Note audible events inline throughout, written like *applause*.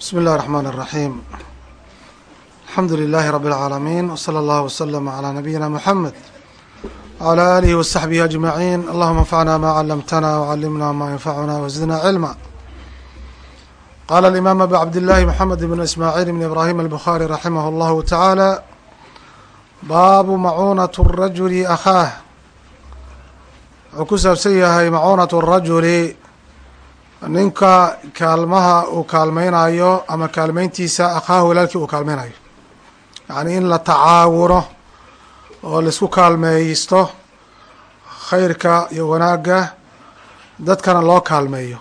بsم الlh الرحmن الرحيم الحمdu للh رب العاalمين وصلى الله وسلم على نبيinا محمد وعلى آله وصحبه أجمعين اللهma انfعna ma علمتna وعلمna ma ينfعna وزدna علما qال الإmام أbي cبداللhi محمد بن إسماعيل بن إبراهيم البخاري رحimه الله تعالى bab macunaة الرaجل أخاah wuxuu ku saabsan yahay macunaة الرaجuل ninka kaalmaha uu kaalmaynayo ama kaalmayntiisa akhaaha walaalkii uu kaalmaynayo yacni in la tacaawuno oo la isku kaalmeeysto khayrka iyo wanaagga dadkana loo kaalmeeyo.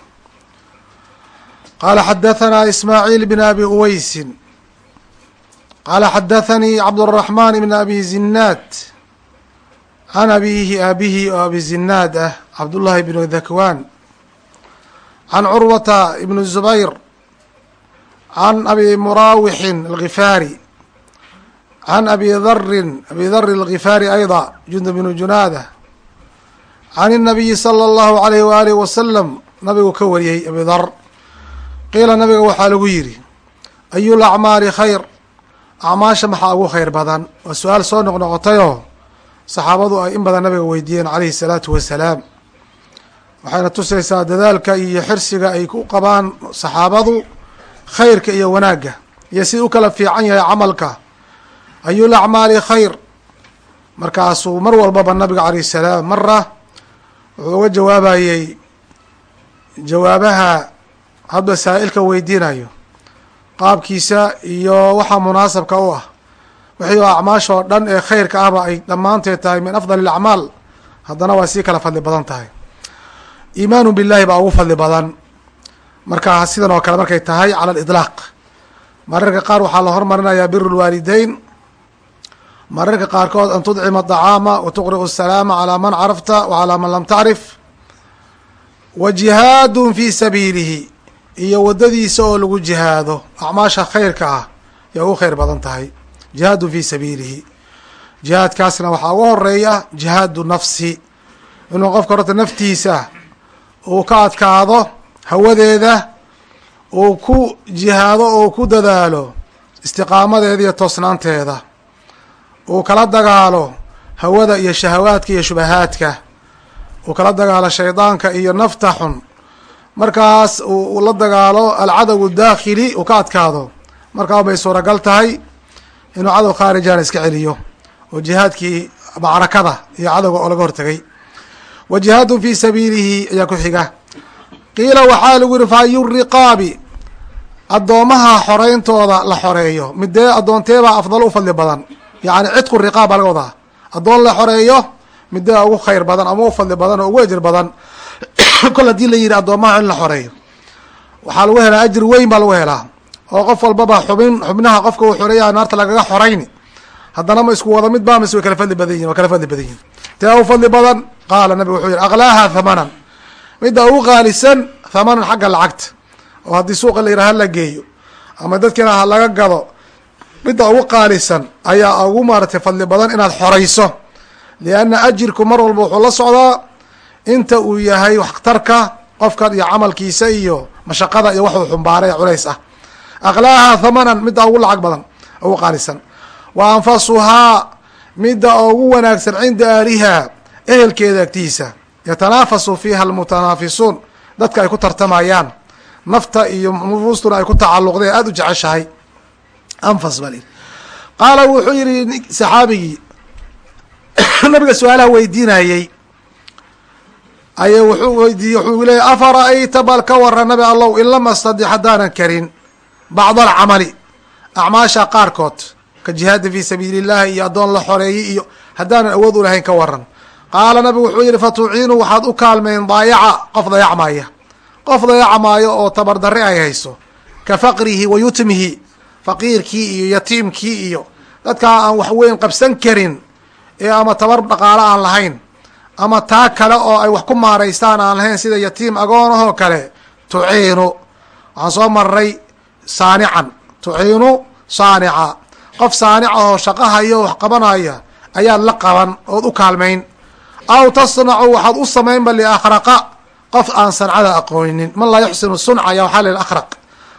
Qaala xadahanaa ismaaciil bn abi uweysin qaala xadahanii cabdالraxmaan bn abi zinaad can abiihi aabihi oo abi zinaad ah cabdullaahi bn dhakwaan can curwata ibn zubayr can abi murawixin algifaari can abi darin abi dari algifaari ayda jundub bnu junaada can الnabiyi salى اllahu alayh waalih wasalam nabigu ka wariyey abi dar qiila nabiga waxaa lagu yidhi ayu lacmaali khayr acmaasha maxaa ugu khayr badan waa su-aal soo noqnoqotayoo saxaabadu ay in badan nabiga weydiiyeen calayhi الsalaatu wasalaam waxayna tusaysaa dadaalka iyo xirsiga ay ku qabaan saxaabadu khayrka iyo wanaagga. Iyo sida u kala fiican yahay camalka ayul acmaali khayr. Markaasuu mar walbaba nabiga calayh salaam mara wuxuu uga jawaabayey jawaabaha hadba saa'ilka weydiinayo qaabkiisa iyo waxaa munaasabka u ah. Wixii acmaasha oo dhan ee khayrka ahba ay dhammaanteed tahay min afdal ilacmaal haddana waa sii kala fadli badan tahay iimaanu billahi baa ugu fadli badan. Marka sidan oo kale markay tahay cala aliطlaaq mararka qaar waxaa la hormarinayaa biru lwaalideyn mararka qaarkood an tudcima aطacaama wa tuqri'u asalaama calaa man carafta wa man lam tacrif. Wa jihaadun fii sabiilihi. Iyo waddadiisa oo lagu jihaado. Acmaasha khayrka ah yay ugu khayr badan tahay. Jihaadun fii sabiilihi. Jihaadkaasna waxaa ugu horreeya jihaadu nafsi. Inuu qofka horta naftiisa uu ka adkaado hawadeeda uu ku jihaado oo ku dadaalo istiqaamadeeda iyo toosnaanteeda. Uu kala dagaalo hawada iyo shahawaadka iyo shubahaadka. Uu kala dagaalo shaydaanka iyo nafta xun. Markaas uu la dagaalo alcadow daakhili uu ka adkaado. Markaa bay suuragal tahay inuu cadow khaarijana iska celiyo oo jihaadkii macrakada iyo cadowga oo laga hortegay wa jihaadun fi sabiilihi ayaa ku xiga. Qiila waxaa lagu yihi fa ayu riqaabi addoomaha xoreyntooda la xoreeyo. Midee addoonteebaa afdal u fadli badan? Yacni cidqu riqaab baa laga wadaa. Addoon la xoreeyo midee ugu khayr badan ama u fadli badan oo ugu ajir badan? *coughs* Kol haddii la yidhi addoomaha in la xoreeyo waxaa lagu helaa ajir weyn baa lagu helaa. Oo qof walbaba xubin xubnaha qofka uu xoreeya naarta lagaga xorayni. Haddana ma isku wada mid ba mise way kala fadli badan yihiin waa kala fadli badan yihiin tee u fadli badan qaala nabig wuxuu yihi aklaaha thamanan. Midda ugu qaalisan thamanan xagga lacagta oo haddii suuqa la yidhaha la geeyo ama dadkiina laga gado midda ugu qaalisan ayaa ugu maaratay fadli badan inaad xorayso. Lianna ajirku mar walba wuxuu la socdaa inta uu yahay waxtarka qofkan iyo camalkiisa iyo mashaqada iyo waxuu xumbaaray culays ah. Aklaaha thamanan midda ugu lacag badan ugu qaalisan. Wa anfasuhaa midda ugu wanaagsan cinda ahliha ehelkeeda agtiisa. Yatanaafasu fiiha almutanaafisuun dadka ay ku tartamayaan. Nafta iyo nufuustuna ay ku tacalluqdeen. Aada u jeceshahay. Anfas bal qaala wuxuu yihi saxaabigii. *coughs* Nabiga su'aalaha weydiinayey aya wuxuu weydiiyey wuxuu leeyay afara'ayta bal ka wara nabi allow in lam astadix haddaanan karin bacd alcamali acmaasha qaarkood ka jihaadi fi sabiili illahi iyo addoon la xoreeyey iyo haddaanan awood u lahayn ka waran qaala nabigu wuxuu yihi fatuciinu waxaad u kaalmeyn daayaca qof dayacmaya. Qof dayacmaayo oo tabardarre ay hayso. Ka faqrihi wa yutmihi faqiirkii iyo yatiimkii iyo dadkaa aan wax weyn qabsan karin ee ama tabar dhaqaalo aan lahayn ama taa kale oo ay wax ku maaraystaan aan lahayn sida yatiim agoonahoo kale tuciinu. Waxaan soo maray saanican. Tuciinu saanica qof saanica oo shaqahayo wax qabanaya ayaad la qaban ood u kaalmayn. Aw tasnacu waxaad u samaynba liakhraqa. Qof aan sancada aqoonin man laa yuxsinu sunca ayaa waxaa la akhraq.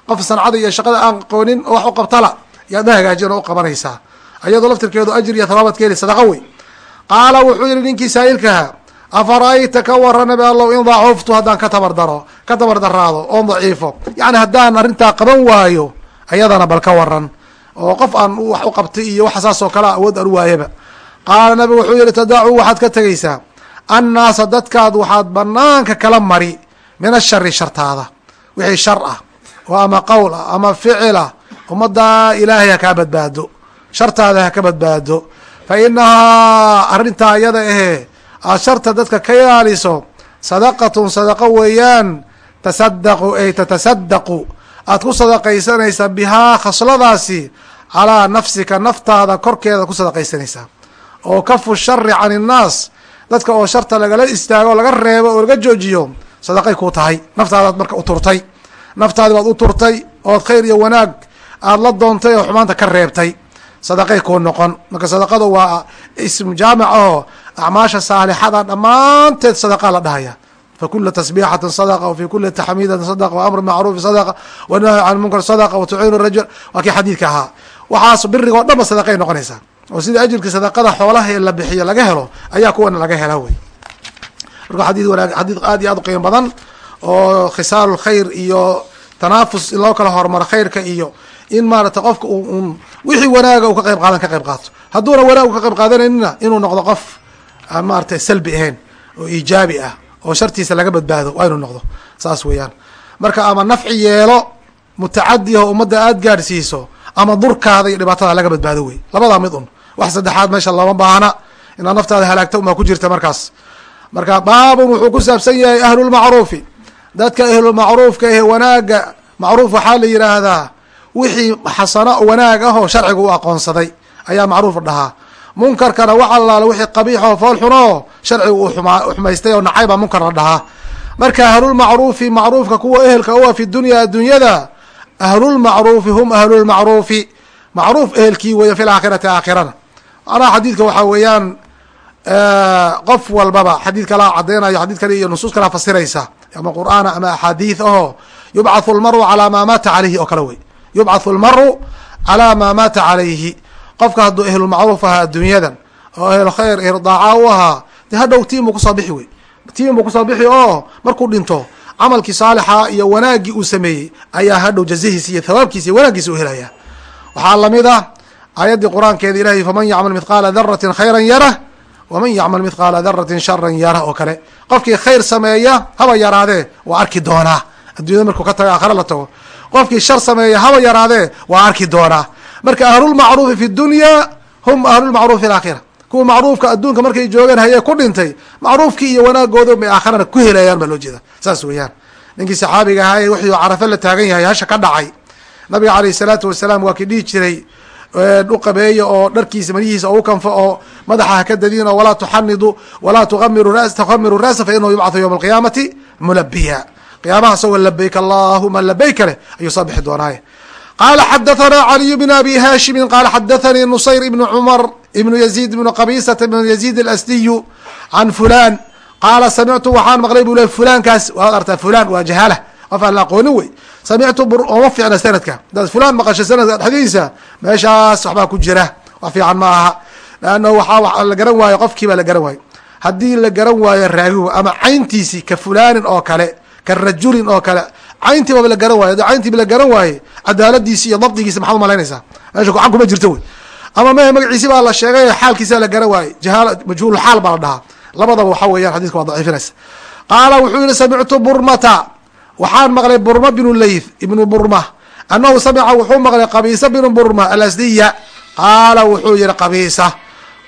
Qof sancada iyo shaqada aan aqoonin oo wax u qabtala yaad na hagaajin oo u qabanaysaa. Ayadoo laftirkeedu ajir iyo thawaabaad ka heli sadaqa wey. Qaala wuxuu yihi ninkii saa'ilkaha afara'ayta ka warana be allow in dacuftu haddaan ka tabardaro ka tabardaraado oon daciifo. Yani haddaan arrintaa qaban waayo ayadana bal ka waran oo qof aan wax u qabtay iyo waxa saas oo kale awood aan u waayaba. Qaala nabigu wuxuu yihi tadacuu waxaad ka tegaysaa annaasa dadkaad waxaad banaanka kala mari min ashari shartaada. Wixii shar ah oo ama qowl ah ama ficil ah ummaddaa ilaahay ha kaa badbaado shartaada ha ka badbaado fa inahaa arrintaa iyada ahee aad sharta dadka ka ilaaliso sadaqatun sadaqo weeyaan tasadaqu ay tatasadaqu aad ku sadaqaysanaysaa bihaa khasladaasi calaa nafsika naftaada korkeeda ku sadaqaysanaysaa oo kafu shari can innaas dadka oo sharta lagala istaago laga reebo oo laga joojiyo sadaqay kuu tahay. Naftaadaad marka u turtay. Naftaadi baad u turtay ood khayr iyo wanaag aada la doontay oo xumaanta ka reebtay. Sadaqay kuu noqon. Marka sadaqadu waa ism jaamic aho acmaasha saalixada dhammaanteed sadaqa la dhahaya fakula tasbiixatin sadaqa wafi kuli taxmiidatin sadaqa waamr macruufi sadaqa wanahyi can munkar sadaqa watuciinu rajul. Waa kii xadiidka ahaa. Waxaas birigo dhan ba sadaqay noqonaysaa oo sida ajirka sadaqada xoolaha ee la bixiyo laga helo ayaa kuwana laga hela wey. Marka xadii wanaag xadiid aad iyo aad u qiimo badan oo khisaalu lkhayr iyo tanaafus in loo kala horumaro khayrka iyo in maarata qofka un wixii wanaaga u ka qayb qaadan ka qayb qaato oo shartiisa laga badbaado waa inuu noqdo. Saas weeyaan. Marka ama nafci yeelo mutacadi aho ummadda aada gaadhsiiso ama durkaada iyo dhibaatada laga badbaado wey labadaa mid un. Wax saddexaad meesha lama baahna. Inaad naftaada halaagta umaa ku jirta markaas. Marka baabun wuxuu ku saabsan yahay ahlulmacruufi dadka ahlulmacruufka ehe wanaaga macruuf waxaa la yidhaahdaa wixii xasano wanaag ah oo sharciga u aqoonsaday. Ayaa macruuf dhahaa munkarkana wax allaale wixii qabiix oo fool xunoo sharciga uu xumaystay oo nacay baa munkar la dhahaa. Marka ahlulmacruufi macruufka kuwa ehelka u ah fi dunya addunyada ahlulmacruufi hum ahlulmacruufi macruuf ehelkii weeye fi laakhirati aakhirana. Macnaha xadiidka waxaa weeyaan qof walbaba xadiid kalaa cadeynayo xadiid kale iyo nusuus kalaa fasiraysa. Ama qur'aana ama axaadiid aho yubcathu lmaru calaa maa maata caleyhi oo kale wey yubcathu lmaru calaa maa maata calayhi qofka hadduu ehlulmacruuf ahaa adduunyadan oo ehlu khayr ehlu daaca u ahaa de hadhow tiim buu ku soo bixi wey. Tiim buu ku soo bixi oo markuu dhinto camalkii saalixa iyo wanaaggii uu sameeyey ayaa hadhow jazahiisa iyo thawaabkiisa iyo u helaya. Waxaa la mid ah aayaddii qur'aankeeda ilahay faman yacmal mithqaala daratin khayran yarah waman yacmal mithqaala daratin sharan yarah oo kale. Qofkii khayr sameeya haba yaraadee waa arki doonaa. Addunyada markuu ka tago aakhare la tago. Qofkii shar sameeya haba yaraadee waa arki doonaa marka ahlulmacruufi fi dunya hum ahlulmacruuf fi laakhira kuwa macruufka adduunka markay joogaan hayee ku dhintay macruufkii iyo wanaagooda bay aakharana ku helayaan baa loo jeeda saas weeyaan. Ninkii saxaabiga ahaa ee wixii carafe la taagan yahay hasha ka dhacay. Nabiga caleyh salaatu wasalaam waa kii dhihi jiray u qabeeya oo dharkiisa manihiisa u kanfo oo madaxa haka dadin oo walaa tuxanidu walaa tuamiru tuamiru ra'sa fa inahu yubcathu yowma alqiyaamati mulabiya qiyaamaha isagoo labayk allahuma labayka leh ayuu soo bixi doonaaye qala xadathana caliy bn abi haashimi qala xadathanii nusayr ibn cumar ibnu yaziid ibnu qabisata ibnu yaziid alasdiyu can fulan qaala samictu waxaan maqlay bu le fulankaas waad artaa fulan waa jahaala qof aan la aqoonin wey samictu oma fiicna sanadka hadaad fulan maqasho sanadka dhexdiisa meeshaas waxbaa ku jira wax fiican ma aha leanna waxaa la garan waayo qofkii baa la garan waayo haddii la garan waayo raagihu ama cayntiisi ka fulanin oo kale ka rajulin oo kale cayntiibaba la garan waayo cayntiiba la garan waaye cadaaladiisi iyo dabdigiisa maxaad umalaynaysaa meesha gacan kuma jirto wey. Ama mehe magaciisi baa la sheegay xaalkiisa la garan waaye jahaal majhuul xaal baa la dhahaa. Labadaba waxa weeyaan xadidka waa daciifinaysa. Qaala wuxuu yihi samictu burmata. Waxaan maqlay burma binu layth ibnu burma. Annahu samica wuxuu maqlay qabiisa binu burma alasdiya. Qaala wuxuu yihi qabiisa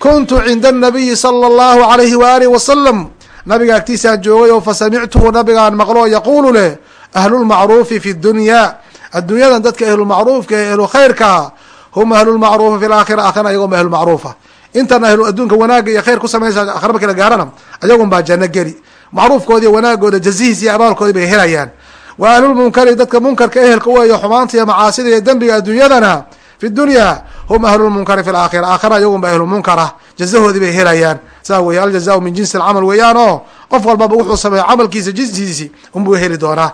kuntu cinda anabiyi sala allahu alayhi waaalih wasalam nabiga agtiisaan joogay oo fasamictuhu nabigaan maqlo yaquulu leh ahlulmacruufi fi dunya. Addunyadan dadka ahlulmacruufka ee ahlu khayrkaa hum ahlulmacruufi fi laakhira aakhira ayagoon ba ahlulmacruufa. Intan ahlu adduunka wanaaga iyo khayr ku samaysa akhira markii la gaarana ayagun baa janno geli macruufkoodi iyo wanaagooda jazihiis iyo abaalkoodi bay helayaan. Wa ahlulmunkari dadka munkarka ehelka u eyo xumaanta iyo macaasida iyo dembiga adduunyadana fi dunya hum ahlulmunkari fi laakhira aakhira ayagun ba ahlumunkara jazahoodii bay helayaan. Saa weye aljazaau min jinsi alcamal weeyaan qof walbaba wuxuu sameeya camalkiisa jinsiisi unbuu heli doonaa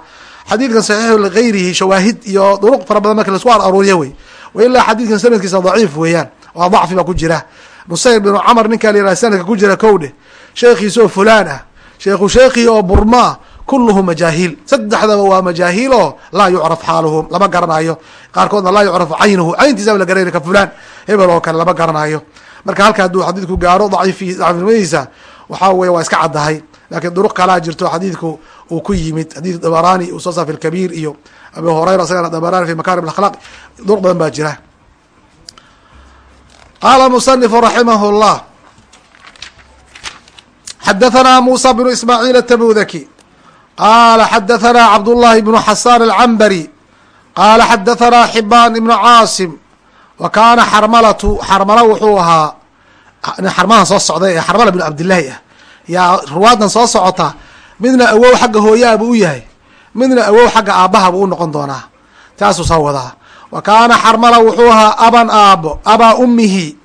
xadiidkan saxiixu ligayrihi shawaahid iyo duruq fara badan marka lasku ar aruuriya wey wailaa xadiidkan sanadkiisa daciif weeyaan waa dacfi baa ku jira. Nusayr binu camar ninkaa la yihah sanadka ku jira kowdhe sheekhiisa oo fulaan ah sheekhu sheekhi oo burmaa kulluhu majaahiil saddexdaba waa majaahiil oo laa yucraf xaaluhum lama garanayo qaarkoodna laa yucrafu caynuhu cayntiisaba la garanay ka fulaan hebel oo kale lama garanayo marka halka hadduu xadiidku gaaro daciif dacifnimadiisa waxaa weye waa iska caddahay lakiin duruq kalaa jirto xadiidku uu ku yimid xadiid dabarani uu soo saa fi lkabiir iyo abi hurayra isagana dabarani fi makarim akhlaq duruq badan baa jira. Qaala musanifu raximah llah xadathana musa bnu ismaaciil atabudaki qala xadathana cabdullahi bnu xasan alcambari qaala xadathana xibaan ibnu caasim wa kaana xarmalatu xarmala wuxuu ahaa xarmahan soo socday ee xarmala bnu cabdillaahi ah yaa ruwaadan soo socota. Midna awow xagga hooyaha buu u yahay. Midna awow xagga aabbaha buu u noqon doonaa. Taasuu soo wadaa. Wa kaana xarmala wuxuu ahaa aban aabo abaa ummihi.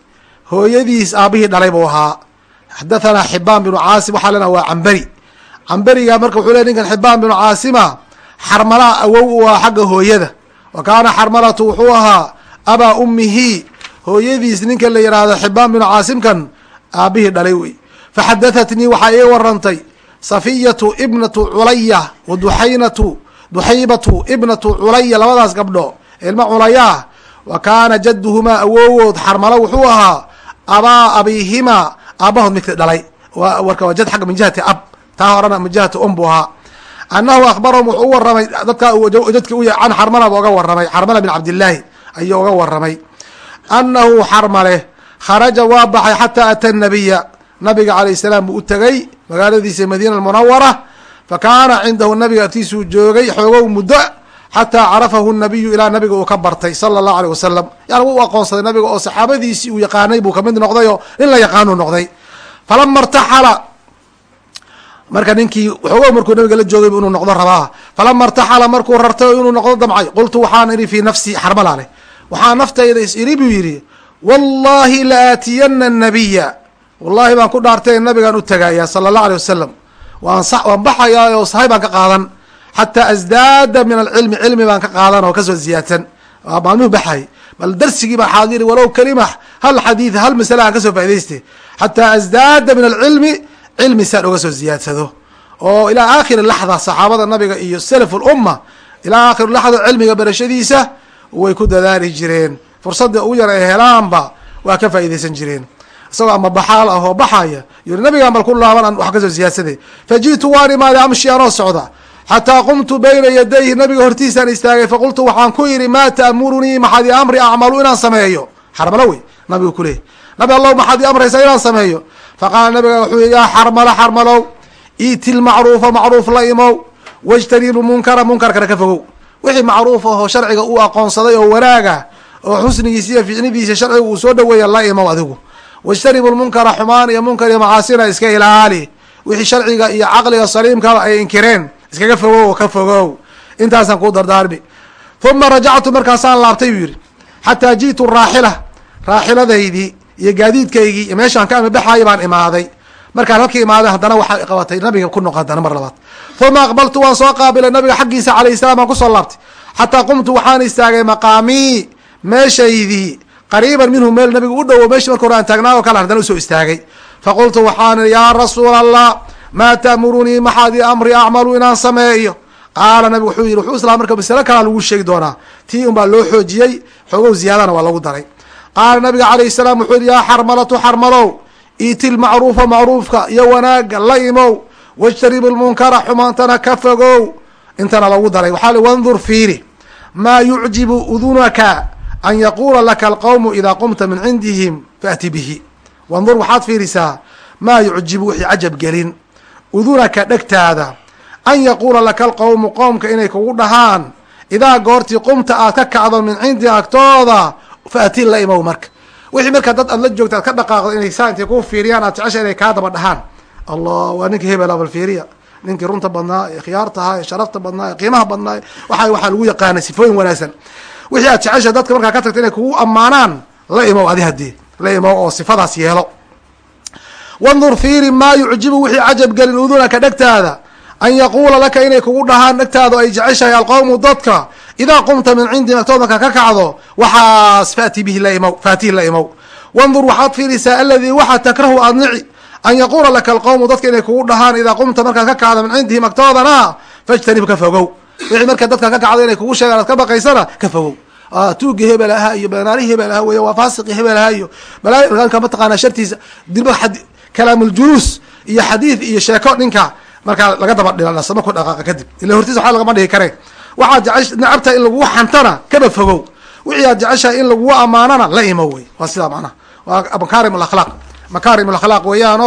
Hooyadiis aabihii dhalay buu ahaa. Xadathana xibaan binu caasim waxaa lena waa camberi. Camberiga marka wuxuu ley ninkan xibaan binu caasima xarmalaa awow u ah xagga hooyada. Wa kaana xarmalatu wuxuu ahaa abaa ummihi. Hooyadiis ninka la yihahdo xibaan binu caasimkan aabihii dhalay wey faxadahatnii waxaa ii warantay safiyatu ibnatu culaya wa duxaynatu duxaybatu ibnatu culaya labadaas gabdho ilma culayaa wa kaana jadduhumaa awowood xarmalo wuxuu ahaa abaa abihimaa aabahood midka dhalay warka waa jad xagga min jihati ab taa horena min jihati um buu ahaa annahu akhbarahum wuxuu u waramay dadkaa jadki u can xarmala bu oga waramay xarmala bin cabdillaahi ayuu oga waramay annahu xarmale kharaja waa baxay xataa ata nabiya nabiga alayh salaam buu u tegay magaaladiisa madiina almunawara fa kaana cindahu nabiga agtiisuu joogay xoogow muddo xataa carafahu nabiyu ilaa nabiga uu ka bartay sala allahu aleyh wasalam yani wuu aqoonsaday nabiga oo saxaabadiisii uu yaqaanay buu ka mid noqday oo nin la yaqaanu noqday. Falama irtaxala marka ninkii xoogow markuu nabiga la joogay inuu noqdo rabaa. Falama irtaxala markuu rartay inuu noqdo damcay. Qultu waxaan idhi fii nafsi xarmalale waxaa naftayda is iri buu yidhi wallahi la nabiya wallahi baan ku dhaartay nabigaan u tagayaa sala allah aleyh wasalam waan waan baxayaa oo sahay baan ka qaadan. Xataa asdaada min alcilmi cilmi baan ka qaadan oo ka soo ziyaadsan. Maalmuhu baxay. Bal darsigii baa xaadiri walow kelima hal xadiid hal masale aan ka soo faa'idayste xataa asdaada min alcilmi cilmi saan oga soo ziyaadsado. Oo ilaa aakhiri laxda saxaabada nabiga iyo salaf lumma ilaa aakhir laxda cilmiga barashadiisa way ku dadaali jireen. Fursadda ugu yar ay helaanba waa ka faa'idaysan jireen isagoo ama baxaal ah oo baxaya yuri nabigaan bal ku laaban an wax ka soo siyaadsaday fa ji'tu waan imaaday amshi anoo socda. Xataa qumtu bayna yadayhi nabiga hortiisaan istaagay faqultu waxaan ku yidhi maa ta'murunii maxaad i amri acmalu inaan sameeyo? Xarmalo wey nabigu kuleeyay nabi allow maxaad i amraysaa inaan sameeyo? Faqaala nabiga wuxuu yihi yaa xarmalo xarmalow iiti lmacruufa macruuf la imow wajtanibu munkara munkarkana ka fogow. Wixii macruuf ahoo sharciga uu aqoonsaday oo wanaaga oo xusnigiisa iyo ficnidiisa sharciga uu soo dhaweeya la imow adigu wajtanibu lmunkara xumaan iyo munkar iyo macaasina iska ilaali wixii sharciga iyo caqliga saliimkaba ay inkireen iskaga fogow ka fogow intaasaan kuu dardaarmi uma rajactu markaasaan laabtay buu yidhi xataa ji'tu raaxila raaxiladaydii iyo gaadiidkaygii iyo meeshaan ka amabaxaaya baan imaaday markaan halkii imaaday haddana waxaa qabatay nabiga ku noq mar labaad uma aqbaltu waan soo qaabilay nabiga xaggiisa calayh salam baan ku soo laabtay xataa qumtu waxaan istaagay maqaamii meeshaydii qariiban minhu meel nabigu u dhowo meshi marka hore aan taagnaa oo kale haddana u soo istaagay. Faqultu waxaan yaa rasuula allah maa ta'murunii maxaad ii amri acmalu inaan sameeyo? Qaala nabigu wuxuu yihi wuxuu islaa marka masale kalaa lagu sheegi doonaa. Tii un baa loo xoojiyey xoogow ziyaadana waa lagu daray. Qaala nabiga calayh salaam wuxuu yihi yaa xarmalatu xarmalow iiti lmacruufa macruufka iyo wanaaga la imow wajtanibu lmunkara xumaantana ka fogow. Intana lagu daray. Waxaa li wandur fiiri maa yucjibu udunaka an yaquula laka alqowmu idaa qumta min cindihim faati bihi wandur waxaad fiirisaa maa yucjibu wixii cajab gelin udunaka dhegtaada an yaquula laka alqowmu qoomka inay kugu dhahaan idaa goortii qumta aad ka kacdo min cindi agtooda faati la imow marka wixii markaa dad aad la joogta aad ka dhaqaaqdo inay saa intay ku fiiriyaan aad jecesha inay kaa daba dhahaan allah waa ninkii hebela bal ninkii runta badnaa ee khiyaartahaa ee sharafta badnaa ee qiimaha badnaa waxa waxaa lagu yaqaanay sifooyin wanaagsan wixii aad jecesha dadka markaa ka tagta inay kugu ammaanaan la imow adi haddii la imow oo sifadaas yeelo. Wandur fiiri maa yucjibu wixii cajab gelin udunaka dhegtaada an yaquula laka inay kugu dhahaan dhegtaadu ay jeceshahay alqowmu dadka idaa qumta min cindihim agtood markaa ka kacdo waxaas faati bihi la imow faatihi la imow wandur waxaad fiirisaa aladii waxa takrahu aad nici an yaquula laka alqowmu dadka inay kugu dhahaan idaa qumta markaad ka kacdo min cindihim agtoodana fajtanib ka fogow. Wixii markaa dadka ka kacdo inay kugu sheegaan aad ka baqaysana ka fogow tuugi hebel ahaa iyo banaari hebel ahaa wey waa faasiqi hebel ahaa iyo balaaika mataqaana shartiisa. Dirba kalaamljuluus iyo xadiid iyo sheeko ninka markaa laga daba dhilanasama ku dhaqaaqa kadib. Ila hortiisa waxaa lagama dhihi kare waxaad jece nacabtahay in lagugu xantana kaba fogow. Wixii aad jeceshahay in lagugu amaanana la imo wey waa sidaa macnaha. Waa makaarim alakhlaaq makaarim alakhlaaq weeyaan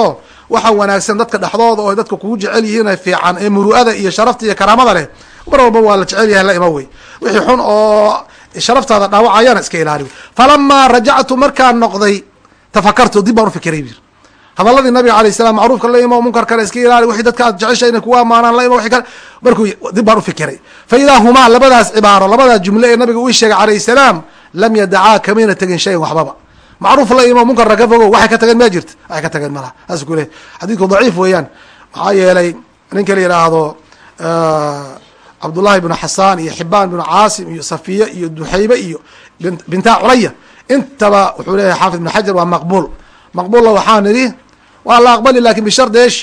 waxa wanaagsan dadka dhexdooda oo dadka kugu jecel yihiin fiican ee muru'ada iyo sharafta iyo karaamada leh. Mar walba waa la jecel yahay la imo wey wixii xun oo sharaftaada dhaawacayana iska ilaali falamaa rajactu markaan noqday tafakartu dib baan ufikiray bir. Hadaladii nabiga alayh salam macruufka la imo munkarkana iska ilaali wixii dadka aad jeceshay inay kugu amaanaan la imo wixii kale. Markuu dib baan ufikiray fa humaa labadaas cibaaro labadaas jumle ee nabiga uu sheegay calayh salaam lam yadacaa kamayna tegin shayan waxbaba. Macruuf la imo munkarna ka fogo waxay ka tageen ma jirta waxay ka tageen malaha saas ku leh xadiidku daciif weeyaan. Maxaa yeelay ninka la yidhaahdo cabdullahi bnu xasaan iyo xibaan bnu caasim iyo safiye iyo duxaybe iyo bintaa culaya intaba wuxuu leeyahay xaafid ibn xajar waa maqbuul. Maqbuulla waxaa nidhi waa la aqbali laakiin bishardi esh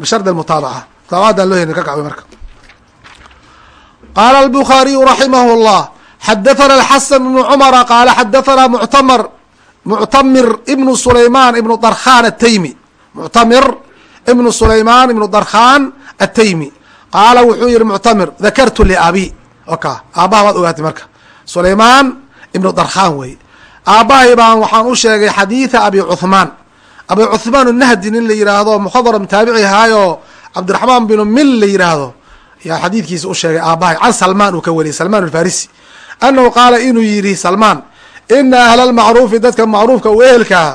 bishardi mutaabaca mutaabacadan loo helin ka kacbay marka. Qaala albukhariyu raximah llah xadathana alxasan ibnu cumara qaala xadathana muctamar muctamir ibnu sulayman ibnu darkhan ataymi muctamir ibnu sulayman ibnu darkhan ataymi qaala wuxuu yihi muctamir dakartu liabi oka aabbaha baad ogaatay marka. Sulaymaan ibnu darkhan wey aabbahay baan waxaan u sheegay xadiida abi cuhmaan abi cuhmaan nahdi nin la yiraahdo mukhadram taabici ahaayo cabdiraxmaan binu mil la yiraahdo. Yaa xadiidkiisa u sheegay aabbahay can salmaan uu ka wariyay salmaan alfarisi. Annahu qaala inuu yidhi salmaan ina ahla lmacruufi dadka macruufka u ehelkaa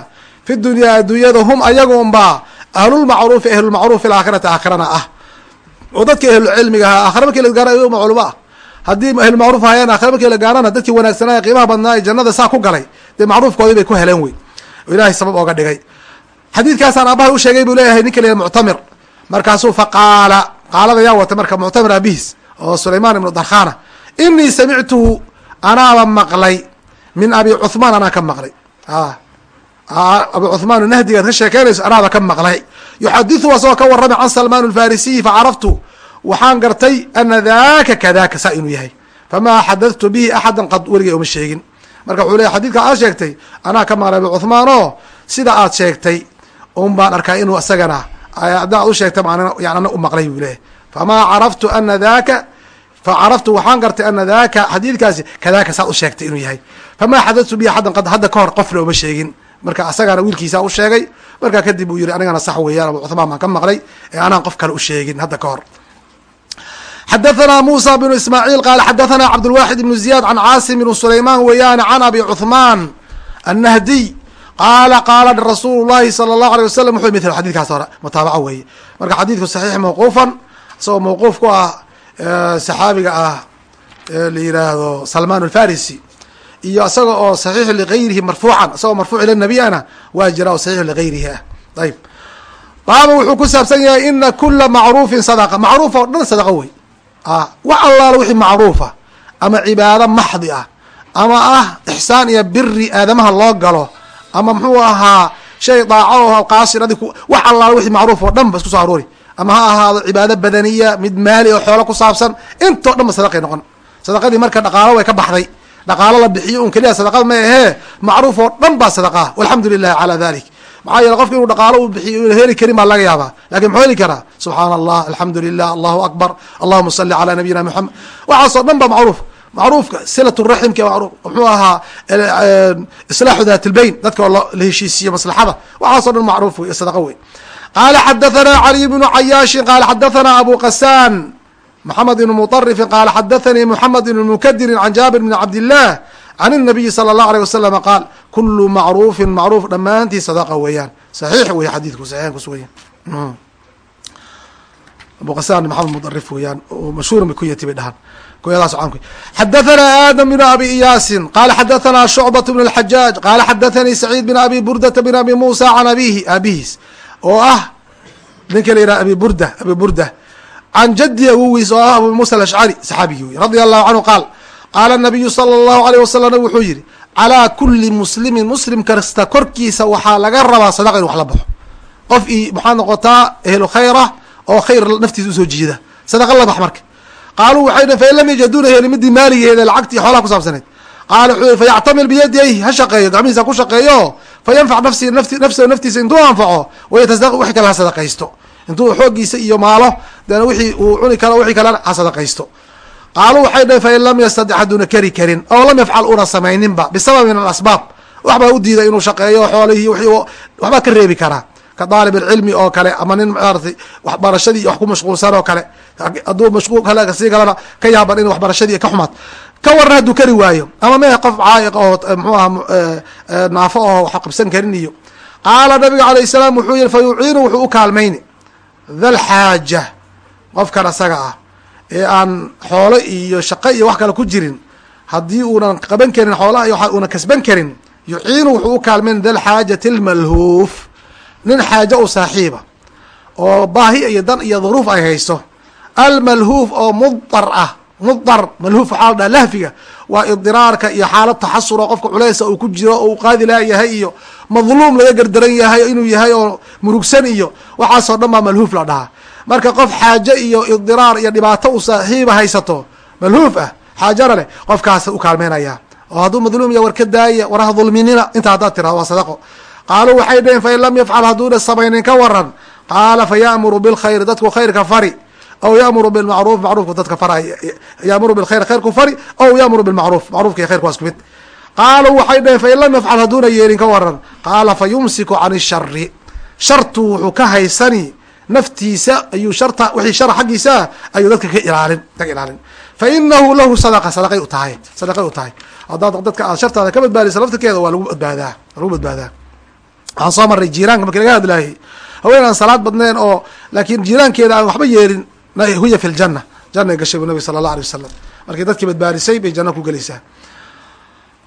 fi dunyaa adduunyada hum ayaga unbaa ahlulmacruufi ahlulmacruuf fi laakhirati aakhirana ah oo dadka ahlucilmiga ahaa aakhira markii la gaara ma culamo ah. Haddii ahlumacruuf ahayeen aakhira markii la gaarana dadkii wanaagsanaa qiimaha badnaa ee jannada saa ku galay dee macruufkoodii bay ku heleen wey ilaahay sabab ooga dhigay. Xadiidkaasaan aabahay u sheegay buu leeyahay ninka la muctamir. Markaasuu faqaala qaalada yaa wata marka muctamir aabihiis oo sulaymaan ibnu darkhana inii samictuhu anaaba maqlay min abi cuhmaan anaa ka maqlay abi cuhmaan nahdigaad ka sheekeynayso anaaba ka maqlay. Yuxadiثu asagoo ka warramay can salmaan alfarisiyi facaraftu waxaan gartay ana daka kadaka saa inuu yahay. Famaa xadadtu bihi axada qad weligay uma sheegin. Marka wuxuu leeyahy xadidka aad sheegtay anaa ka maqlay abi cuhmaan sida aad sheegtay un arkaa inuu isagana hadda ad u sheegtay yan ana u maqlay buu leeyahy famaa caraftu ana daka facaraftu waxaan gartay ana daka xadiidkaasi kadaka saad u sheegtay inuu yahay. Famaa xadadtu bihi axadan qad hadda kahor qofna uma sheegin marka asagana wiilkiisaa u sheegay. Markaa kadib uu yihi anigana sax weeyaan abu cuhmaan baan ka maqlay ee anaan qof kale u sheegin hadda ka hor. Xadathana musa bnu ismaaciil qaala xadathana cabdulwaxid ibnu ziyad can caasim ibnu sulaymaan weeyaan can abi cuhmaan annahdiy qaala qaala rasuulu llahi sala allahu alay wasalam wuxuu mithal xadidkaas hore mutaabaco weeye. Marka xadiidku saxiix mawquufan isagoo mawquuf ku ah saxaabiga ah la yiraahdo salmaan alfarisi iyo isaga oo saxiix ligayrihi marfuucan isagoo marfuuc ila nabiyana waa jira oo saxiix ligayrihi ah. Ayb baaba wuxuu ku saabsan yahay ina kula macruufin sadaqa. Macruuf oo dhan sadaqa wey. Wax allaala wixii macruufa ama cibaado maxdi ah ama ah ixsaan iyo biri aadamaha loo galo ama muxuu ahaa shay daaco oo qaasiradi wax allaala wixii macruuf oo dhan ba isku soo aroori. Ama ha ahaado cibaado badaniya mid maali oo xoolo ku saabsan intoo dhan ba sadaqay noqon. Sadaqadii marka dhaqaalo way ka baxday dhaqaalo la bixiyo un keliya sadaqada ma ahee macruuf oo dhan baa sadaqaa walxamdu lilahi calaa dalik maxaa yeele qofka inuu dhaqaalo u bixiyo ina heli karin baa laga yaabaa. Lakin muxuu heli karaa? Subxaana allah alxamdu lilah allahu akbar allahuma sali calaa nabiyina moxamed waxaasoo dhan ba macruuf. Macruufka silat raximka macruuf. Muxuu ahaa islaaxu dat lbayn dadka oo la heshiisiyo maslaxada. Waxaasoo dhan macruuf wey sadaqa wey qaala xadathana caliy bnu cayaashin qaala xadathana abu qasaan mxamed ibn muطrfi qaala xadathanii mxamed ibn mukadirin can jaabir bn cabdilah can الnabiyi salى الlahu alيه waslama qaal kulu macruufin macruuf dhammaantii sadaqa weeyaan saxiix wey xadiidku saxiixan kusugan yahy abu qasan maxamed mudarif weeyaan mashhuur bikuyati bay dhahaan kuyadaas caanku xadathana aadam bn abi iyaasin qala xadathana shucbaة bn اlxajaaj qala xadathanii saciid bn abi burdata bn abi musa can abihi aabihiis oo ah ninka la yihah abi burda abi burda can jaddi awogiis oo ah abu muusa alashcari saxaabigii wey radia allahu canhu qaal qaala nabiyu sala allahu aleyh wasalam nabig wuxuu yihi calaa kuli muslimin muslim kasta korkiisa waxaa laga rabaa sadaqa in wax la baxo qof i maxaa noqotaa ehlu khayra oo khayr naftiisa u soo jiida sadaqa la bax marka qaaluu waxay dhn fain lam yajaduuna heli midii maaligeeda lacagtii xoolaha ku saabsaneed qaala wuxuu yihi fayactamil biyadayhi ha shaqeeyo gacmihiisa ku shaqeeyo nafsi nafti nafsahu naftiisa intuu anfaco wayatasdaq sadaqaysto intuu xoogiisa iyo maalo dena wixii uu cuni karo wixii kalena ha sadaqaysto. Qaaluu waxay dhaheen fain lam yastadic haduuna keri karin oo lam yafcal una samayninba bisabab min alasbaab. Waxbaa u diiday inuu shaqeeyo xoolihii wixii waxbaa ka reebi karaa. Ka daalib alcilmi oo kale ama nin maaratay waxbarashadii wax ku mashquulsan oo kale. Hadduu mashquul sii kalena ka yaaban in waxbarashadii ka xumaad. Ka waran hadduu kari waayo ama mee qof caayiq oo mxuu aha naafo oo wax karin iyo. Qaala nabiga alayh salaam wuxuu yihi fa wuxuu u kaalmayni thalxaaja qofkan asaga ah ee aan xoolo iyo shaqo iyo wax kale ku jirin haddii uunan qaban karin xoolaha iyo una kasban karin yuciinu wuxuu u kaalmayn thalxaajati almalhuuf nin xaajo u saaxiiba oo baahi iyo dan iyo duruuf ay hayso. Almalhuuf oo mudar ah mudar malhuuf waxaa la dhaha lahfiga waa idiraarka iyo xaalad taxasur oo qofka culeysa uu ku jiro oo uu qaadi laayahay iyo madluum laga gardaran yahay inuu yahay oo murugsan iyo waxaasoo dhan baa malhuuf la dhahaa. Marka qof xaajo iyo idiraar iyo dhibaato u saaxiiba haysato malhuuf ah xaajana leh qofkaas u kaalmeynaya. Oo hadduu madluum ya war ka daaya waraha dulminina inta haddaad tira waa sadaqo. Qaaluu waxay dhaheen fain lam yafcal hadduuna samaynin ka waran qaala faya'muru bilkhayri dadku khayrka fari aw yamuru bilmacruuf macruufku dadka fara yamuru bilkhayr khayrku fari aw yamuru bilmacruuf macrufka iyo khayrku waa isku mid qaaluu waxay dhaheen fain lam yafcal hadduuna yeelin ka waran qaala fa yumsiku can ishari shartu wuxuu ka haysani naftiisa ayuu sharta wixii shar xaggiisa ah ayuu dadka ka ilaalin kaga ilaalin fa lahu sadaqa sadaqay u tahay sadaqay u tahay haddaad dadka aad shartaada ka badbaadisa laftirkeeda waa lagu badbaadaa waa lagu badbaadaa waxaan soo marray jiiraanka marki laga hadlaayay haween aan salaad badneen oo laakiin jiiraankeeda aan waxba yeelin huya fi ljanna janay gashay bu nabig sala allah alay wasalam markii dadkii badbaadisay bay janno ku gelaysaa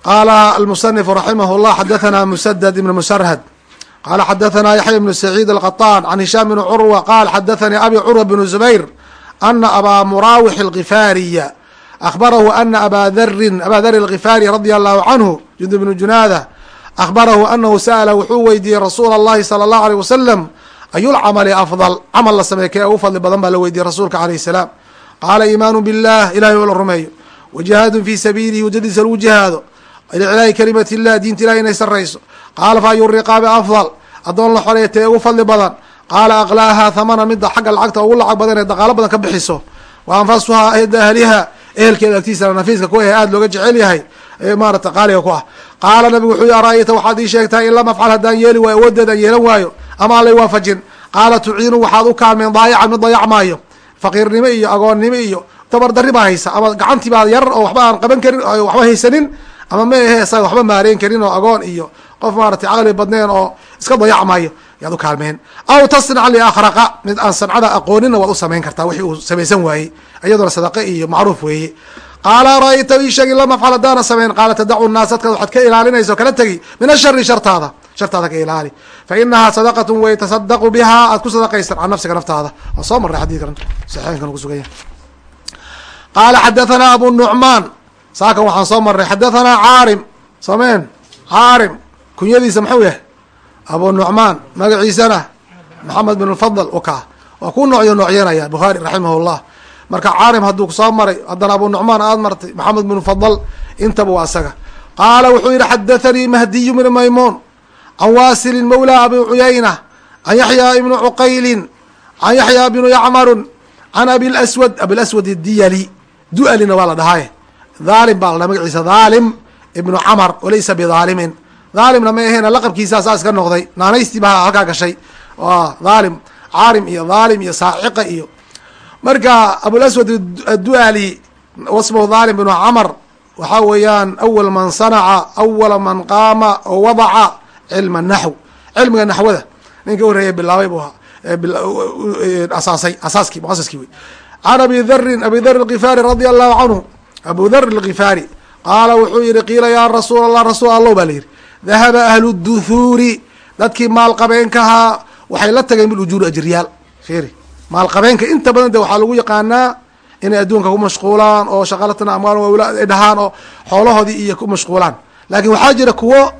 qaala almusanifu raximah llah xadathana musadad ibn musarhad qala xadathana yaxya ibnu saciid alqaطaan can hishaam bni curwa qaal xadathanii abi curwa bnu zubayr ana abaa murawix algifaariya akhbarahu ana aba darin aba dar algifaari radia allahu canhu jund bnu junaada akhbarahu anahu sa'la wuxuu weydiiyey rasuula اllahi salى اllahu alيه wasalam ayulcamali afdal camal la sameey kee ugu fadli badan baa la weydiiyey rasuulka alayh salaam qaala iimaanu billah ilahay oo la rumeeyo wajihaadun fii sabiilihi waddadiisa lagu jihaado ilaahi kalimati illah diinta ilahi inay sarayso qaala fa ayu riqaabi afdal addoon la xoreeya tee ugu fadli badan qaala aqlaaha hamana midda xagga lacagta ugu lacag badan ee dhaqaalo badan ka bixiso wa anfasuhaa eda ahliha ehelkeeda agtiisana nafiiska ku ahe aada looga jecel yahay maarata qaaliga ku ah qaala nabigu wuxuu yi ara-ayta waxaad ii sheegtaa in lam afcal haddaan yeeli waayo awooddeed aan yeelan waayo ama aan lay waafajin. Qaala tuciinu waxaad u kaalmeen daayacan mid dayacmaayo faqiirnimo iyo agoonnimo iyo tabardarri baa haysa. Ama gacantii baa yar oo waxba aan qaban karin waxba haysanin ama ma ahe isaga waxba maareyn karin oo agoon iyo qof maaratay caqli badneen oo iska dayacmayo yaad u kaalmeen. Aw tasnac liakhraqa mid aan sancada aqoonina waad u samayn kartaa wixii uu samaysan waayey. Iyaduna sadaqe iyo macruuf weeye. Qaala ara-ayta ii sheegi lam afcal haddaana samayn. Qaala tadacu naas dadka waxaad ka ilaalinaysa kala tegi. Min ashari shartaada shartaada ka ilaali. Fa inahaa sadaqatun way tasadaqu bihaa aad ku sadaqaysan can nafsiga naftaada. Waa soo marray xadiidkan saxiixinkan kusugan yahay qaala xadathana abu nucmaan saakan waxaan soo marray. Xadathana caarim sameen caarim kunyadiisa muxuu yahay? Abu nucmaan magaciisana maxamed bin lfadl uka waa ku noocyo noocyanaya bukhaari raximah llah marka caarim hadduu ku soo maray haddana abu nucmaan aad martay maxamed bin fadl intaba waa isaga qaala wuxuu yihi xadathanii mahdiyu min maymuun can waasilin mawla abi cuyayna can yaxya ibni cuqaylin can yaxya bnu yacmarun can abi lswad abilaswad diyali du'alina waa la dhahay. Dhaalim baa la dhaha magaciisa dhaalim ibnu camar walaysa bidhaalimin dhaalimna ma aheena laqabkiisaa saa iska noqday. Naanaystii baa halkaa gashay. Dhaalim caarim iyo dhaalim iyo saaciqa iyo. Marka abulaswad addu'ali wasmuhu dhaalim bnu camar waxaa weeyaan awal man sanaca awala man qaama oo cilma naxw cilmiga naxwada. Ninka horreeya bilaabay ahaa asaasay asaaskii muasaskii wey can abi darin abi dar algifaari radia allahu canhu abu dar algifaari qaala wuxuu yihi qiila yaa rasuul allah rasuul allow baa la yihi dahaba ahlu duhuuri dadkii maalqabeenkahaa waxay la tageen bilujuuri ajriyaal. Fiiri maalqabeenka inta badan de waxaa lagu yaqaanaa inay adduunka ku mashquulaan oo shaqalatana amwaal awlaad ay dhahaan oo xoolahoodii iyo ku mashquulaan. Laakiin waxaa jira kuwo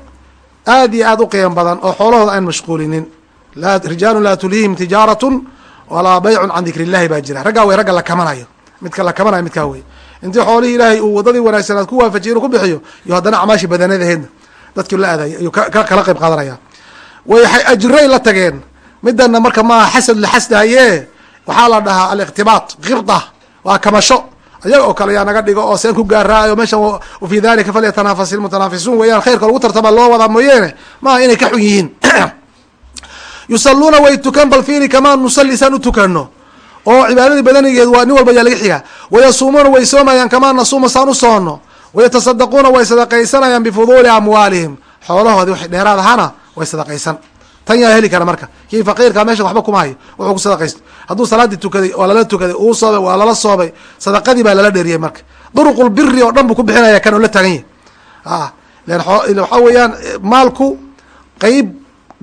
aad iyo aad u qiimo badan oo xoolahooda aan mashquulinin. Rijaalun laa tulihim tijaaratun walaa baycun can dikri illahi baa jira. Raggaa wey ragga la kamanayo. Midka la kamanayo midkaa wey intii xoolihii ilaahay uu wadadii wanaagsan ku waafajiye inuu ku bixiyo iyo haddana acmaashii badanadaheedna dadkii la aadayay ayuu kala qayb qaadanaya. Way ajray la tageen. Midana marka maaha xasad la xasdaye waxaa la dhahaa aliqtibaat kibda waa kamasho ayaga oo kale yaa naga dhigo oo seen ku gaaraayo meeshan fi dalika falyatanafas ilmutanaafisuun weeyaan khayrka lagu tartama loo wadaa mooyeene maaha inay ka xun yihiin. *clears throat* Yusaluuna way tukan bal fiiri kamaa nusali saan u tukano oo cibaadadii badanigeed waa nin walba yaa laga xigaa. Wayasuumuuna way soomayaan kamaa nasuuma saan u soono wayatasaddaquuna way sadaqaysanayaan bifuduuli amwaalihim. Xoolahoodii waxay dheeraad ahana way sadaqaysan tan yaa heli kara marka. Kii faqiirka meeshan waxba kuma hayo. Wuxuu ku sadaqaysto hadduu salaadii tukaday waa lala tukaday uu soobay waa lala soobay sadaqadii baa lala dheeriyey marka. Duruqulbiri oo dhan buu ku bixinaya kan oo la taagan yahy a len waxaa weeyaan maalku qeyb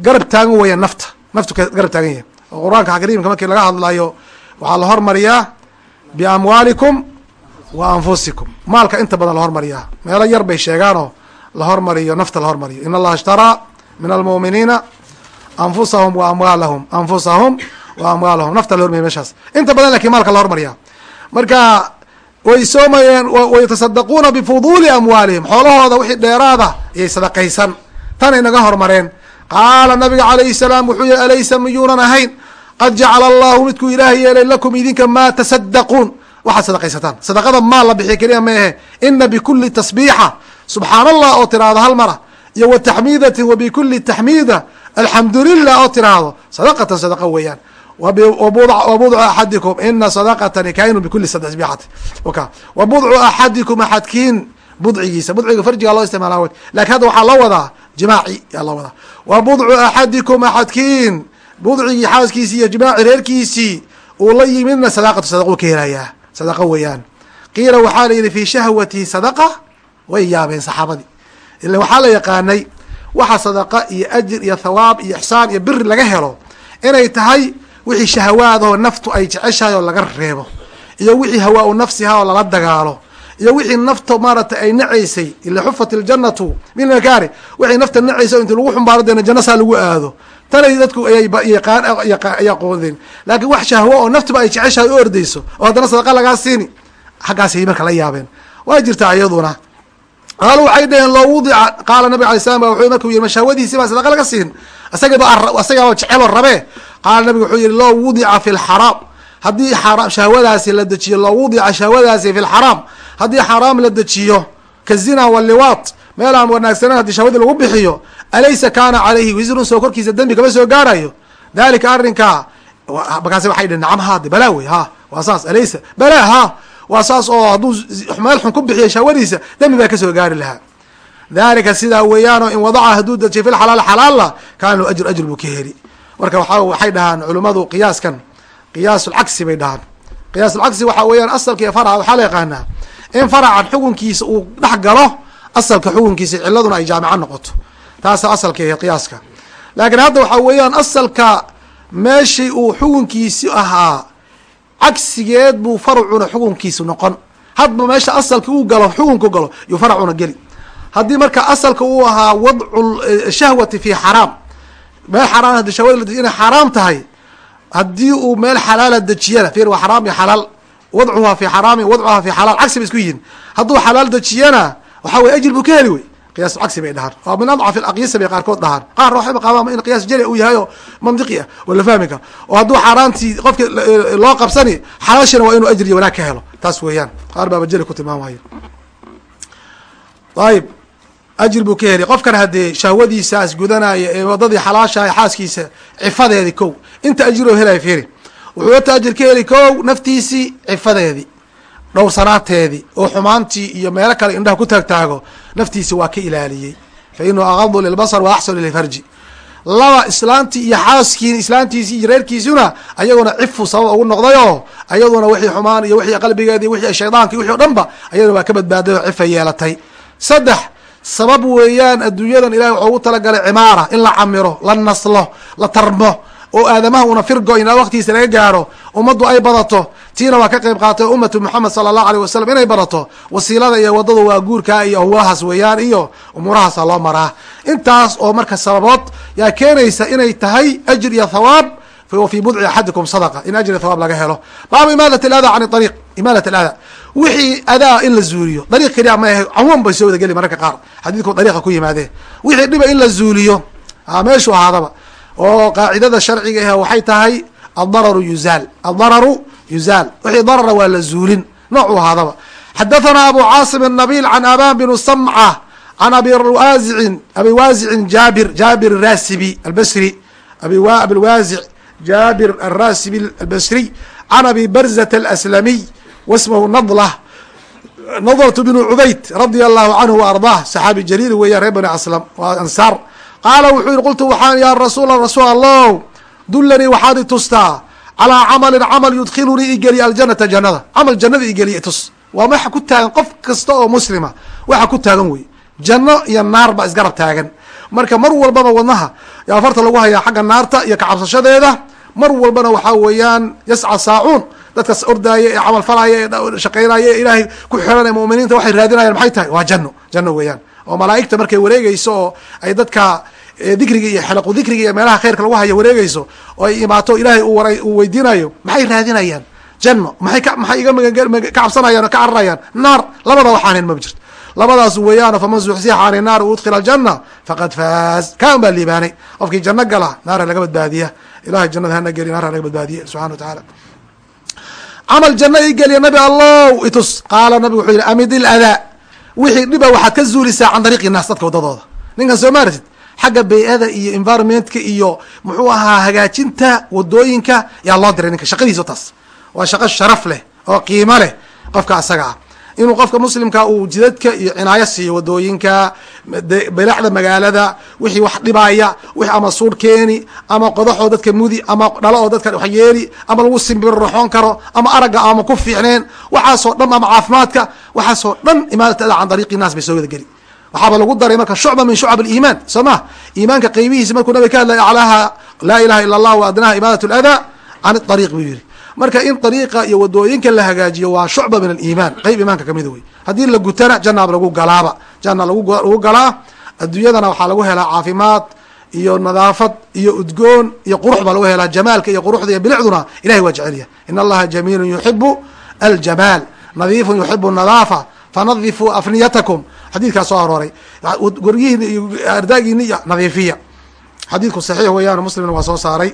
garab taagan weeyaan nafta. Naftu garab taagan yahay. Oo qur'aanka kariimka markii laga hadlayo waxaa la hormariyaa biamwaalikum wa anfusikum. Maalka inta badan la hormariyaa. Meelo yar bay sheegaanoo la hormariyo nafta la hormariyo. In allaha ishtaraa min almu'miniina anfusahum wa amwaalahum anfusahum wa amwaalahum nafta la hormariya meshaas inta badan laakiin maalka la hormariyaa marka way soomayeen wayatasaddaquuna bifuduuli amwaalihim xoolahooda wixii dheeraada ayay sadaqaysan tanay naga hormareen qaala nabiga calayhi salaam wuxuu yihi alaysa miyuunan ahayn qad jacala allahu midkuu ilaahay yeelay lakum idinka maa tasaddaquun waxaad sadaqaysataan sadaqada maal la bixiya keliya ma ahe ina bikuli tasbiixa subxaan allah oo tiraahdo hal mara iyo wa taxmiidatin wa bikuli taxmiida alxamdu lilah oo tiraahdo sadaqatan sadaqa weeyaan. Wa budcu axadikum ina sadaqatani kainu bikuli tasbiixati ka wa budcu axadikum axadkiin budcigiisa budciga farjigaa loo isticmaala laakiin hadda waxaa loo wadaa jimaaci yaa loo wadaa. Wa budcu axadikum axadkiin budcigii xaaskiisii iyo jimaaci reerkiisii uu la yimidna sadaqatu sadaquu ka helayaa. Sadaqa weeyaan. Qiila waxaa la yidhi fi shahwatihi sadaqa way yaabeen saxaabadii ila waxaa la yaqaanay waxa sadaqa iyo ajir iyo thawaab iyo ixsaan iyo biri laga helo inay tahay wixii shahawaadahoo naftu ay jeceshahay oo laga reebo iyo wixii hawaa-u nafsiha oo lala dagaalo iyo wixii nafta maaragtay ay nacaysay. Ila xufat iljannatu bilmakaari wixii nafta nacaysay o inti lagu xumbaaro deena jannasaa lagu aado. Tanay dadku ayay qoodeen laakiin wax shahwo oo naftuba ay jeceshahay u ordeyso oo haddana sadaqa lagaa siini xaggaasay marka la yaabeen. Waa jirtaa iyaduna qaalu waxay dhaheen loo wudica qaala nabig alay slam ba wuxuu markuu yihi ma shahwadiisi baa sadaqa laga siin isagaba isagaaba jeceloo rabee qaala nabigu wuxuu yihi loo wudica fi lxaraam haddii shahwadaasi la dejiyo loo wudica shahwadaasi fi lxaraam haddii xaraam la dejiyo ka waliwaat meel aan wanaagsanan haddii shahwadii lagu bixiyo alaysa kaana calayhi wisrun soo korkiisa dembi kama soo gaarayo dalika arrinkaa markaasi waxay dhhen nacam haade balaa wey ha waa saas alaysa balaa ha waa saas oo hadduu meel xun ku bixiyo shahwadiisa dembi baa ka soo gaari lahaa. Dalika sidaa weeyaanoo in wadaca hadduu dejiyo fi lxalaal xalaalla kaana lahu ajr ajr buu ka heli. Marka waa waxay dhahaan culimmadu qiyaaskan qiyaasulcagsi bay dhahaan. Qiyaasulcagsi waxaa weeyaan asalka iyo faraca waxaa la yaqaanaa in faracan xukunkiisa uu dhex galo asalka xukunkiisa ciladuna ay jaamico noqoto. Taasa asalka ahayd qiyaaska. Laakiin hadda waxaa weeyaan asalka meeshii uu xukunkiisi ahaa cagsigeed buu faracuna xukunkiisu noqon. Hadba meesha asalka uu galo xukunku galo yuu faracuna geli. Haddii marka asalka uu ahaa wadcu shahwati fi xaraam meel xaraam haddii shahwada la inay xaraam tahay haddii uu meel xalaala dejiyana fir waa xaraam iyo xalaal. Wadcuhaa fi xaraamin wadcuhaa fi xalaal cagsi bay isku yihiin. Hadduu xalaal dejiyana waxaa weye ajir buu ka heli wey qiyaas cagsi bay dhahaan. Waa min adcaf aqyasa bay qaarkood dhahaan. Qaarna waxayba qaabaan in qiyaas jari uu yahay oo mandiqi ah. Oo la fahmi karo oo hadduu xaaraantii qofka loo qabsani xalaashina waa inuu ajir iyo wanaag ka helo. Taas weeyaan. Qaar baaba jari ku tilmaamayo ayib. Ajir buu ka heli qofkan haddee shahwadiisaas gudanaya ee wadadii xalaashaha xaaskiisa cifadeedii kow. Inta ajiroo helaya fiiri. Wuxuu ata ajir ka heli kow naftiisii cifadeedii dhowrsanaanteedii oo xumaantii iyo meelo kale indhaha ku taagtaago naftiisi waa ka ilaaliyey. Fa inahu aqadu lilbasar wa axsanu lilfarji laba islaantii iyo xaaskii islaantiisii iyo reerkiisuna ayaguna cifu sabab ugu noqdayoo ayaduna wixii xumaan iyo wixii qalbigeedi wixii shaydaanka wixii o dhan ba ayaduna waa ka badbaaday oo cifa yeelatay. Saddex sabab weeyaan adduunyadan ilahi wuxuu ugu talagalay cimaara in la camiro la naslo la tarmo oo aadamaha una firgo in waqtigiisa laga gaaro ummaddu ay badato. Tiina waa ka qayb qaatay ummatu moxamed sala allahu aleyh wasalam inay badato. Wasiilada iyo waddadu waa guurka iyo hawlahaas weeyaan iyo umuurahaasa loo maraa. Intaas oo marka sababood yaa keenaysa inay tahay ajir iyo thawaab fi budci axadikum sadaqa. In ajri thawaab laga helo. Baabu imaadat alada can ariiq imaadat alada wixii adaa in la zuuliyo dariiq keliya ma ahe. Bay soo wada geli mararka qaar. Xadiidku dariiqa ku yimaadeen wixii dhiba in la zuuliyo meeshu ahaadaba oo qaacidada sharciga ah waxay tahay adararu yuzaal. Adararu yuzaal. Wixii darara waa la zuulin. Noocu ahaadaba. Xadathana abu caasim الnabil can aban bn samca can abi waazicin abi waazicin jaabir jaabir rasibi albasri abiwazic jaabir arasibi albasriy can abi barzat aslamiy wasmahu nadlah nadltu bnu cubayd radia allahu canhu waardaah saxaabi jaliil weeyaan reer bani aslam waa ansaar qaala wuxuu yihi qultu waxaan yaa rasuula rasuul allow dullanii waxaad i tustaa calaa camalin camal yudkhilunii igeliya aljanata jannada. Camal jannada igeliya itus waa waxa ku taagan qof kasta oo muslima waxa ku taagan wey janno iyo naar baa isgarab taagan. Marka mar walbaba wadnaha yaa farta lagu hayaa xagga naarta iyo kacabsashadeeda mar walbana waxaa weeyaan yasca saacuun. Dadkas ordaaya ee camal falaya ee shaqeynaya ee ilaahay ku xiran ee muminiinta waxay raadinayaan maxay tahay? Waa janno janno weeyaan oo malaa'igta markay wareegeyso oo ay dadka dikriga iyo xelaqu dikriga iyo meelaha khayrka lagu hayo wareegeyso oo ay imaato ilaahay uu weydiinayo maxay raadinayaan? Janno maxay ka maxay iga ka cabsanayaan oo ka cararayaan? Naar labada waxaanin ma jirto. Labadaas weeyaan faman zuxsixa cani naar udkhila aljanna faqad faaz. Kaan baa liibaanay. Qofkii janno gala naara laga badbaadiya. Ilahay jannada hana geliya naara laga badbaadiya subxana wa tacaala camal janno ii geliya nabi allow itus. Qaala nabigu wuxuu yihi amid il adaa wixii dhiba waxaad ka zuulisaa can dariiqi naas dadka waddadooda. Ninkan soo maaratid xagga bay-ada iyo environmentka iyo muxuu ahaa hagaajinta waddooyinka yaa loo diray ninka. Shaqadiisa taas. Waa shaqo sharaf leh oo qiimo leh qofka asaga ah inuu qofka muslimka uu jidadka iyo cinaayo siiyo waddooyinka bilacda magaalada wixii wax dhibaya wix ama suur keeni ama qodaxoo dadka mudi ama dhalo oo dadka wax yeeli ama lagu simbirraxoon karo ama aragga ama ku fiicneen waxaasoo dhan ama caafimaadka waxaasoo dhan imaadat can dariiqi naas bay soo wada waxaaba lagu daray marka shucba min shucab aliimaan soo ma? Iimaanka qeybihiisi markuu nabig ka hadlaya aclaaha laa ilaha ila allah wa adnaha imaadat ladaa can ariiq buu yihi marka in dariiqa iyo waddooyinka la hagaajiyo waa shucba min aliimaan qeyb imaanka kamida wey haddii la gutana janaaba lagu galaaba jana lagu galaa adduunyadana waxaa lagu helaa caafimaad iyo nadaafad iyo udgoon iyo qurux baa lagu helaa jamaalka iyo quruxda iyo bilicduna ilahay waa jecelya in allaha jamiilu yuxibu aljamaal nadiifun yuxibu nadaafa fanadifuu afniyatakum. Xadiidkaa arooray goryihiina iyo ardaagiina iyo nadiifiya. Xadiidku saxiix weeyaan muslimna waa soo saaray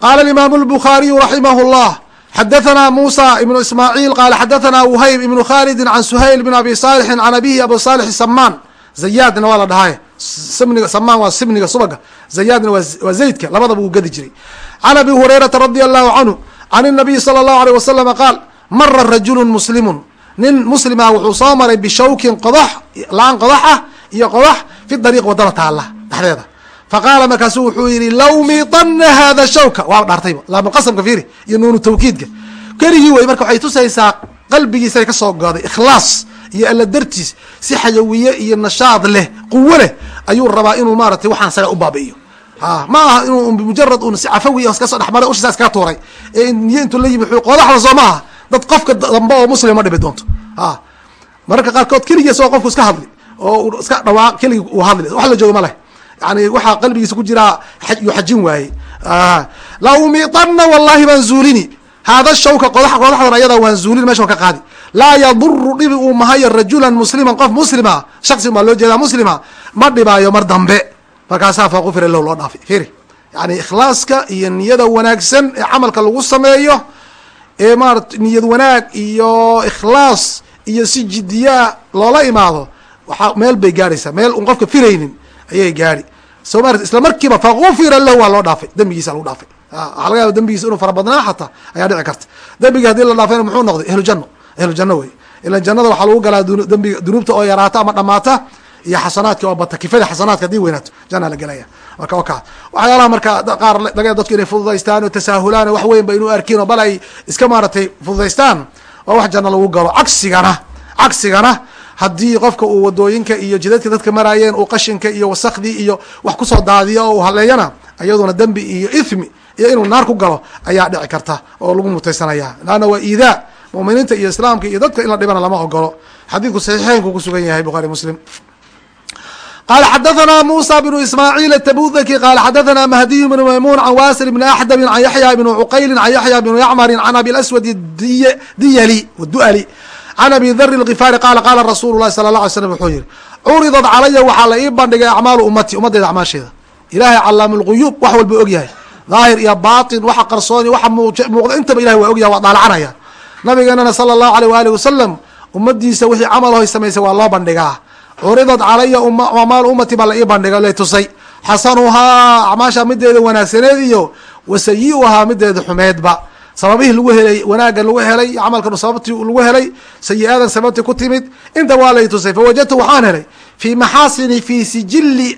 qala imaamu الbخariyu raximah الlah xadaثna musa ibnu ismaaعiil qala xadaثna whayb ibnu khalidi can suhayl bn abi salixi can abihi abu salix samaan zayaadna waa la dhahay sibniga samaan waa sibniga subaga zayaadna waa zaydka labadaba uu gadi jiray can abi hurayrata radi allahu canhu can الnabiyi salى الlahu alيه waslama qaal mara rajulu muslimu nin muslima wuxuu soo maray bishawkin qodax laan qodax ah iyo qodax fi dariiq wadada taala dhexdeeda faqaala markaasu wuxuu yihi law miطana hada shawka waa dhaartayba laamqasamka fiiri iyo nuunu tawkiidka keligii wey marka waxay tusaysaa qalbigiisay ka soo goday ikhlaas iyo alla dartiis si xayawiye iyo nashaad leh quwo leh ayuu rabaa inuu maaratay waxaan saga u baabi'iyo a ma aha inuu mujarad un si cafawi iska soo dhexmaray ushisaa iskaga tuuray ee niyo intuu la yimi qodaxda soo ma aha dad qofka dambe oo muslima dhibi doonto a mararka qaarkood keligiis oo qofku iska hadli oo iska dhawaaq keligii uu hadli wax la joogo ma leh yani waxaa qalbigiisa ku jiraa yu xajin waaye la umiطana wallahi baan zuulini. Hada shawka qodaxdan ayada waan zuulin meesha ka qaadi. Laa yaduru dhibi uu mahayo rajulan musliman qof muslima shaksi baa loo jeedaa muslima ma dhibaayo mar dambe. Markaasaa faqufira lahu loo dhaafay firi yani ikhlaaska iyo niyada wanaagsan ee camalka lagu sameeyo ee maarata niyad wanaag iyo ikhlaas iyo si jidiyaa loola imaado waaa meel bay gaaraysaa. Meel un qofka firaynin ayay gaari soo marat isla markiiba fagufira lahu waa loo dhaafay. Dembigiisa lagu dhaafay. Waxaa laga yaaba dembigiisa inuu fara badnaa xataa ayaa dhici karta. Dembigii haddii la dhaafayna muxuu noqday? Ehlu janno ehlu janno wey. Ilan jannada waxaa lagu galaa dembiga dunuubta oo yaraata ama dhamaata iyo xasanaadki oo bata kifada xasanaadka haddii weynaato janna la gelaya marka waka waxyaalaha marka qaar laga dadku inay fududaystaan oo tasaahulaan wax weyn ba inuu arkiin oo bal ay iska maaratay fududaystaan. Waa wax janno lagu galo. Cagsigana cagsigana haddii qofka uu waddooyinka iyo jidadka dadka maraayeen uu qashinka iyo wasakdii iyo wax ku soo daadiyo oo uu haleeyana iyaduna dembi iyo ithmi iyo inuu naar ku galo ayaa dhici karta oo lagu mutaysanaya laanna waa iidaa muminiinta iyo islaamka iyo dadka in la dhibana lama ogolo xadiidku saxiixeynku kusugan yahay bukhari muslim qala xadathana musa bnu ismaaciil atabudaki qala xadathana bnu maymuun can wasil bni axdabin can yaxya bni cuqaylin can yaxya bni yacmarin can abi aswad diyali can abi dari lgifaari qaala qaala rasuulu lahi sala la alay slam wuxuu yihi curidad calaya waxaa la ii bandhigay acmaalu ummati ummaddeeda acmaasheeda. Ilahay calaamu lguyuub wax walba og yahay. Daahir iyo batin waxa qarsooni waxa muuqda intaba ilahay waa ogyahay waa daalacanaya nabigeenana sala allahu aleyh waalihi wasalam ummadiisa wixii camalahoy samaysay waa loo bandhigaa. Curidad calaya amaal ummati baa la ii bandhiga la tusay. Xasanuhaa acmaasha mideeda wanaagsaneed iyo wa sayi-uhaa mideeda xumeedba sababihii lagu helay wanaagga lagu helay camalkan sababtii lagu helay sayi-adan sababtii ku timid inta waa lay tusay fawajadtu waxaan helay fi maxaasini fi sijili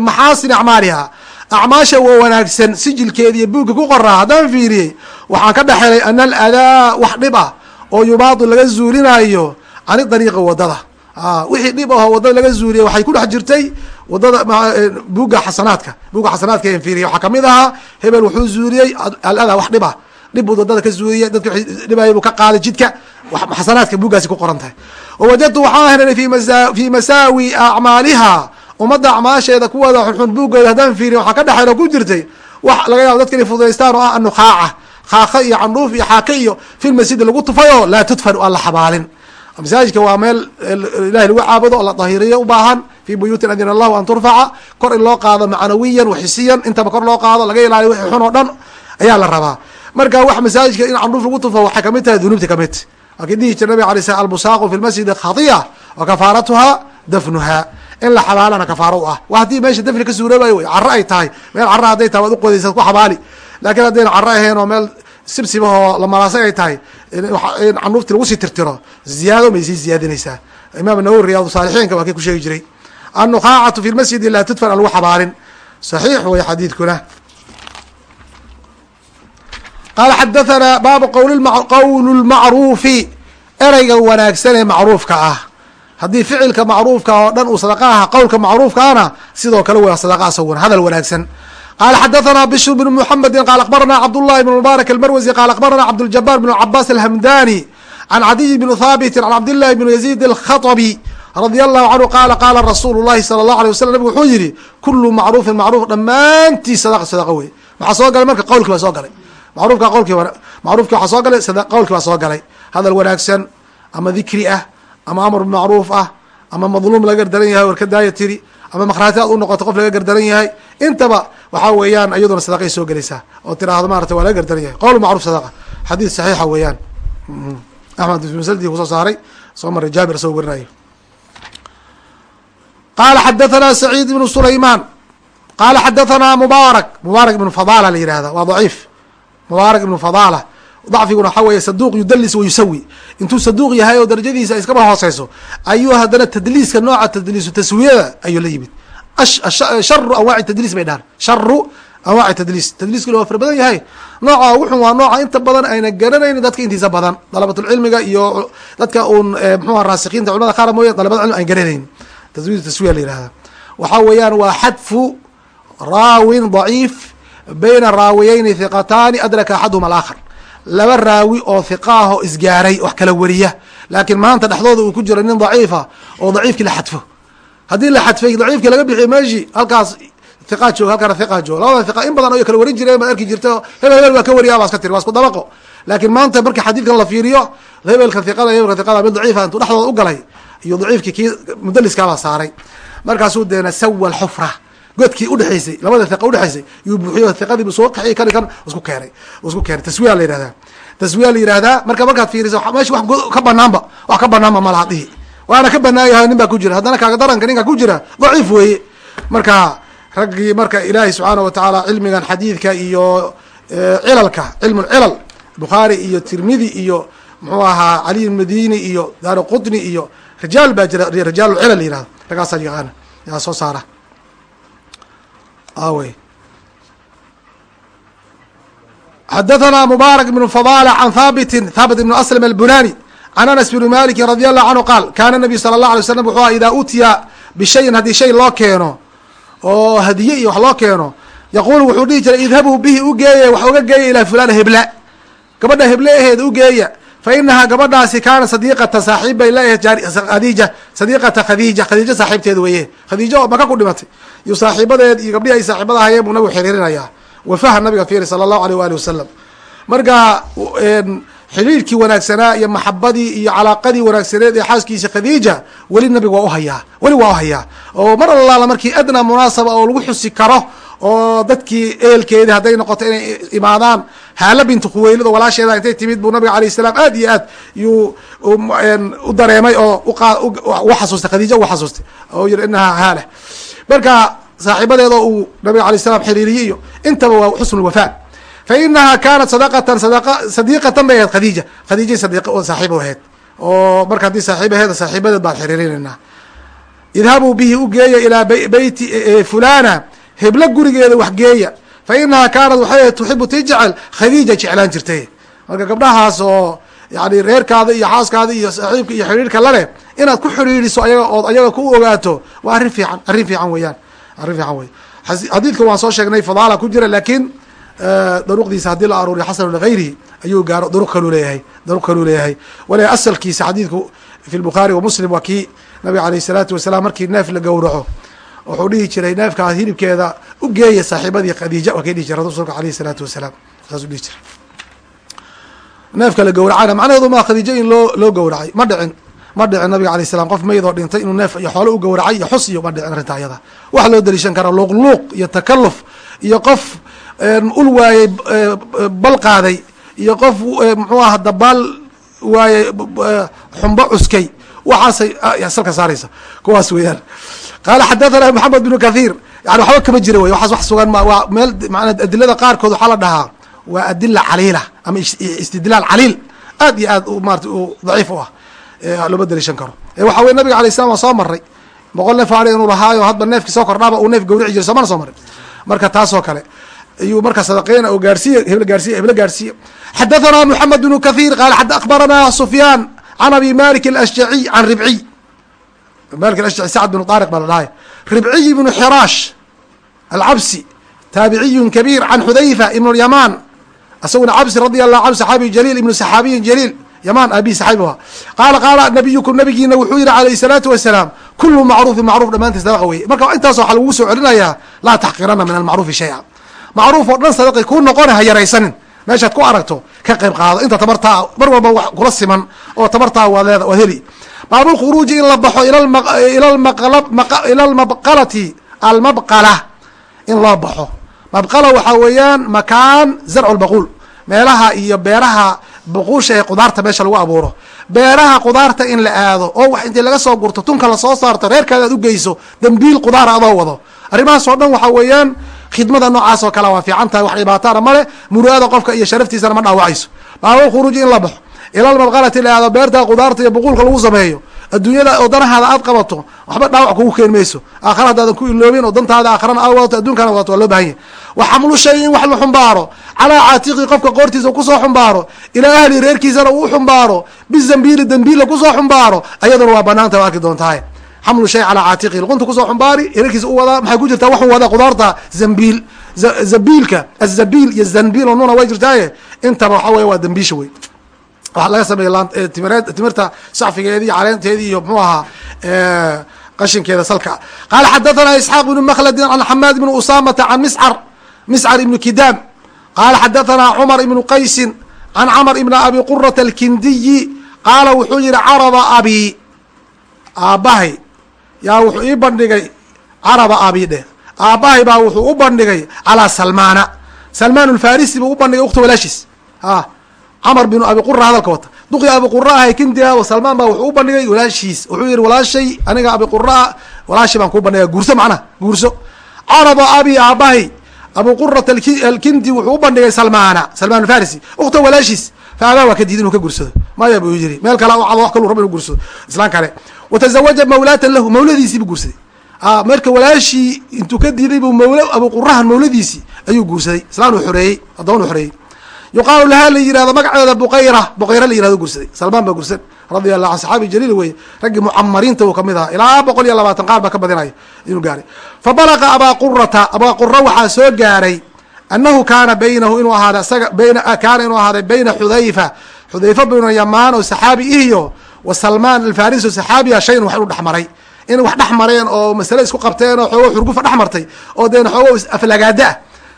maxaasini acmaaliha acmaasha waa wanaagsan sijilkeeda iyo buugga ku qoraa haddaan fiiriyey waxaan ka dhexelay ana aladaa wax dhib ah oo yubaadu laga zuulinayo cani dariiqi waddada wixii dhib aho waddada laga zuuliyay waxay ku dhex jirtay waddada buugga xasanaadka. Buugga xasanaadka en fiiriya waxaa ka mid ahaa hebel wuxuu zuuliyey aladaa wax dhib ah dhib buu waddada ka zuuliyay dadka dhibaya buu ka qaaday jidka xasanaadka buuggaasi ku qoran tahay. Wawajadtu waxaan helnay fi masaawi acmaaliha ummadda acmaasheeda kuwooda xunxun buuggeeda haddaan fiiriy waxaa ka dhexeyn ku jirtay wax laga yaabo dadka fududaystaan oo ah anukhaaca khaaka iyo candhuuf iyo xaaka iyo fil masjidi lagu tufayoo laa tudfan aan la xabaalin. Masaajidka waa meel ilahay lagu caabudo oo la dahiriyo u baahan fi buyuutin adina allahu an turfaca kor in loo qaado macnawiyan waxisiyan intaba kor loo qaado laga ilaaliyo wixii xun oo dhan ayaa la rabaa marka wax masaajidka in candhuuf lagu tufo waxay ka mid tahay dunuubta ka mid laakiin dhihi jir nabig sl albusaaqu fi lmasjidi khadiya wa kafaaratuha dafnuha. In la xabaalana kafaaro u ah. Wa haddii meesha dafni ka suuroobayo wey caro ay tahay. Meel cara hadday tahay waad uqodaysa ku xabaali. Laakiin haddayna caro ahayn oo meel sibsibahoo lamalaasay ay tahay in canuufti lagu sii tirtiro ziyaado may sii ziyaadinaysaa. Imaam nawowi riyaadu saalixiinka waa kii ku sheegi jiray. Annukaacatu fi lmasjidi laa tudfan aan lagu xabaalin. Saxiix wey xadiidkuna qaala xadathana baabu qowlu lmacruufi ereyga wanaagsan ee macruufka ah haddii ficilka macruufka oo dhan uu sadaqa aha qowlka macruufkaana sidoo kale waa sadaqa asaguna hadal wanaagsan qala xadathana bishr bn mxamedi qala akbarana cabdullahi bn mubaarak almarwasi qala akbarana cabduljabar bn cabaas alhamdani can cadiy bn thaabiti can cabdillahi bn yaziid alkhaطbi radia allahu canhu qaala qaala rasuulu llahi sala allahu alay wasalam nabig wuxuu yihi kulu macruufin macruuf dhammaantii sadaqa sadaqa wey maxaa soo galay marka qowlkii baa soo galay macruufka qowlkii macruufki waxaa soo galay qowlkii baa soo galay. Hadal wanaagsan ama dikri ah ama amar bimacruuf ah ama madluum laga gardaran yahay war ka daaya tiri ama makhraati aad u noqoto qof laga gardaran yahay. Intaba waxaa weeyaan iyaduna sadaqay soo gelaysaa oo tiraahdo maarata waa laga gardaran yahay. Qowl macruuf sadaqa xadiid saxiixa weeyaan. Axmed msdi ku soo saaray soo maray jaabir soo werinayo qala xadathana saciid ibnu sulayman qala xadathana mubaarak. Mubaarak ibnu fadala la yihahda waa daciif mubaarak ibnu fadala. Dacfiguna waxaa weeye saduuq yudalis wa yusawi. Intuu saduuq yahay oo darajadiisa iskaba hooseyso ayuu haddana tadliiska nooca tadliisu taswiyada ayuu la yimid. Sharu anwaaci tadliis bay dhahan sharu anwaaci tadliis. Tadliiskuna waa fara badan yahay. Nooca ugu waa nooca inta badan ayna garanaynin dadka intiisa badan. Dalabatulcilmiga iyo dadka uun mxuha raasikiinta culamada qaar mooye dalabada cilmi an garanaynin. Taswiir taswiya la yihahda waxaa weeyaan waa xadfu raawin daciif bayna raawiyeyni hiqataani adraka axaduhuma alaakhar. Laba raawi oo hiqaahoo isgaaray wax kala wariya. Laakiin maanta dhexdooda uu ku jiro nin daciifa oo daciifkii la xadfo. Haddii la xadfay daciifkii laga bixiyo meeshii halkaas hiqaa jooga halkaana hiqaa jooga. Labada hiqa in badan oo kala warin jireen baad arki jirta hebel hebel waa ka wariya baa iska tiri waa isku dabaqo. Laakiin maanta marka xadiidkan la fiiriyo hebelka hiqada hebelka hiqada mid daciifa intuu dhexdooda u galay iyo daciifkii kii mudaliskaabaa saaray. Markaasuu deena sawa alxufra godkii udhexaysay labada hiqa udhexaysay yuu buuxiyo hiqadiibu soo kaxi kani kan isku keenay isku keenay. Taswiya la yihahdaa taswiya la yihahdaa marka markaad fiiriso meesha wax ka banaanba wax ka banaanba malaha dhihi. Waana ka banaan yahay nin ku jira. Haddana kaaga daranka ninkaa ku jira daciif weeye. Marka raggii marka ilaahay subxaana watacaala cilmigan xadiidka iyo cilalka cilmu bukhaari iyo tirmidi iyo muxuu ahaa caliy madini iyo daari qutni iyo rijaal baa jira rijaal cilal la yihahdo ragaasaa yaqaana yaa soo saara awe xadathana mubaarak ibnu fadala can thabitin thabit ibnu aslam albunani can anas bni maliki radi allahu canhu qaal kaana nabiyu sala allah alay slam wuxuu idaa utiya bishayin haddii shay loo keeno oo hadiye iyo wax loo keeno yaquulu wuxuu dhihi jiray idhabuu bihi ugeeya wax uga geeya ilaa fulana hebla gabadha heble aheeda ugeeya fa inahaa gabadhaasi kaana sadiiqata saaxiib bay aheed khadiija sadiiqata khadiija khadiijo saaxiibteeda weeye khadiijo oo maka ku dhimatay iyo saaxiibadeed iyo gabdhihi ay saaxiibada hayeen buu nabigu xiriirinayaa wafaha nabiga fiiri sala allahu aleyh waali wasalam marka xiriirkii wanaagsanaa iyo maxabadii iyo calaaqadii wanaagsaneed ee xaaskiisa khadiija weli nabiga waa uhayaa weli waa uhayaa oo mar allaala markii adnaa munaasaba oo lagu xusi karo oo dadkii ehelkeedii hadday noqoto inay imaadaan haala bintu khuweylid oo walaasheeda intay timid buu nabiga alayh salaam aad iyo aad yuu u dareemay oo u xasuustay khadiija u xasuustay oo yiri inahaa haala. Marka saaxiibadeeda uu nabiga alay slam xiriiriyey intaba waa xusnu lwafaa fa inaha kaanat sadaqatan sadiiqatan bay ahayd khadiija. Khadiijay sadiiq saaxiib u ahayd. Oo marka haddii saaxiib aheed saaxiibadeed baan xiriirinaynaa. Idhabuu bihi ugeeya ilaa beyti fulana heblo gurigeeda wax geeya. Fa inahaa kaanat waxay tuxibu tii jecel khadiija jeclaan jirtay. Marka gabdhahaas oo yani reerkaada iyo xaaskaada iyo saaxiibka iyo xiriirka laleh inaad ku xiriiriso ayaga ood ayaga ku ogaato waa arrin fiican arrin fiican weeyaan arrin fiican wey xadiidka waan soo sheegnay fadaala ku jira laakiin daruqdiisa haddii la aruuriyo xasanu ligayrihi ayuu gaaro daruq kaluu leeyahay daruq kaluu leeyahay. Wala asalkiisa xadiidku fi lbukhaari wa muslim waa kii nabiga alayh isalaatu wasalaam markii neef la gowraco wuxuu dhihi jiray neefkaas hilibkeeda u geeya saaxiibadii khadiija waa kay dhihi jiray rasuulka alayh isalaatu wasalaam. Saasuu dhihi jiray. Neefka la gowracana macnaheedu ma khadiijo in loo loo gowracay. Ma dhicin ma dhicin nabiga alay salam qof maydoo dhintay inuu neef iyo xoolo u gowracay iyo xus iyo ma dhicin arrinta ayada wax loo daliishan kara luuqluuq iyo takaluf iyo qof ul waayey bal qaaday iyo qof muxuu aha dabaal waayey xumbo cuskay waxaasay salka saaraysa. Kuwaas weeyaan. Qaala xadathana maxamed bnu kathiir. Yani waxba kama jira wey waxaas wax sugan waa meel mana adilada qaarkood waxaa la dhahaa waa adila caliila ama istidlaal caliil. Aad iyo aad marata daciif u ah. Looma daliishan karo. Waxa weye nabiga alay slam waa soo maray boqol neef ari inuu lahaayo hadba neefkii soo kordhaaba uu neef gawrici jiray soomana soo marin. Marka taasoo kale ayuu marka sadaqeyna oo gaarsiiye hebl gaarsiye heblo gaarsiiye xadathana moxamed bnu kathiir qaala akbarana sufyaan can abi malik alashjaciy can ribciy malik alashjaci sacd bnu taariq baa la dhahay ribciy ibnu xiraash alcabsi taabiciyun kabiir can xudayfa ibn lyamaan isaguna cabsi radi allahu canhu saxaabiy jaliil ibnu saxaabiyin jaliil yamaan aabihi saxaabi aha qaala qaala nabiyukum nabigiina wuxuu yihi alayh الsalaatu wasalaam kulu macruufin macruuf dhamaantiis sadaqa weye marka intaas waxaa lagugu soo celinayaa laa taxqirana min almacruufi shay'a macruuf oo dhan sadaqi kuu noqona ha yaraysanin meeshaad ku aragto ka qayb qaado. Inta tabartaa mar walba wax kula siman oo tabartaa waad waad heli. Baabulkhuruuji in la baxo ila almabqalati almabqala. In loo baxo. Mabqala waxaa weeyaan makaan zarcu lbaquul meelaha iyo beeraha buquusha ee qudaarta meesha lagu abuuro. Beeraha qudaarta in la aado oo wax intii laga soo gurto tunka la soo saarto reerkaada ad ugeyso dambiil qudaara adoo wado. Arrimahaas oo dhan waxaa weeyaan khidmada noocaas oo kale waa fiican tahay wax dhibaatana male muruada qofka iyo sharaftiisana ma dhaawacayso. Baabul khuruuji in la baxo. Ilal mabqalati la aado beerta qudaarta iyo buquulka lagu sameeyo. Adduunyada oo danahaada aad qabato waxba dhaawac kugu keeni mayso. Aakhara haddaadan ku iloobin oo dantaada aakharana aad wadato addunkana wadato waa loo baahan yahy wa xamlu shay in wax la xumbaaro. Calaa caatiqi qofka qoortiisa ku soo xumbaaro. Ilaa ahli reerkiisana uu xumbaaro. Bizambiili dambiila ku soo xumbaaro. Ayaduna waa banaanta waa arki doontahay xamlu shay calaa caatiqi. Luqunta ku soo xumbaari reerkiisa u wadaa maxay ku jirtaa? Waxuu wadaa qudaarta zambiil zabiilka azabiil iyo zanbiil oo nuna way jirtaaye. Intaba waxa wey waa dambiisha wey waxaa laga sameeya timireed timirta sacfigeedi iyo caleenteedi iyo mxuu ahaa qashinkeeda salka. Qaala xadathana isxaaq ibnu makladin can xamaad ibni usamata can miscar miscar ibnu kidaam qaala xadathana cumar ibnu qaysin can camr ibni abi qurata alkindiyi. Qaala wuxuu yihi caraba abi. Aabbahay yaa wuxuu ii bandhigay caraba abi dheh aabbahay baa wuxuu u bandhigay calaa salmaana. Salmaan alfarisi buu u bandhigay ukta walaashiis. A camar binu abi qura hadalka wata. Duqi abi qura ahay kindiga salmaan baa wuxuu u bandhigay walaashiis. Wuxuu yihi walaashay aniga abi quraa walaashay baan kuu bandhiga guurso macnaha guurso. Caraba abi aabahay abu qurat alkindi wuxuu u bandhigay salmaana salmaan alfarisi ukta walaashiis faabaa waa ka diid inuu ka guursado maya buu yiri meel kale u cado wax kalu raba inu guursado islaan kale watazawaja mawlaatan lahu mawladiisii buu guursaday marka walaashii intuu ka diiday buu mawla abu qurahan mawladiisii ayuu guursaday islaan uu xoreeyey addoon uu xoreeyey yuqaalu lahaa la yihahdo magaceeda buqayra buqayra la yiraahdo gursaday salmaan baa gursan radia allah an saxaabi jaliil weye raggii mucamariinta uu ka mid ahaa ilaa boqol iyo labaatan qaar baa ka badinaya inuu gaaray fa balaqa abaa qurata abaa qura waxaa soo gaaray anahu kaana baynahu inuu ahaada isaga bayn kaana inuu ahaaday bayna xudayfa xudayfa binu yamaan oo saxaabi ihiyo wa salmaan alfaris oo saxaabiya shayn wax inu dhexmaray in wax dhex mareen oo masale isku qabteen oo xoogo xurgufa dhex martay oo deen xoogo aflagaada. Ah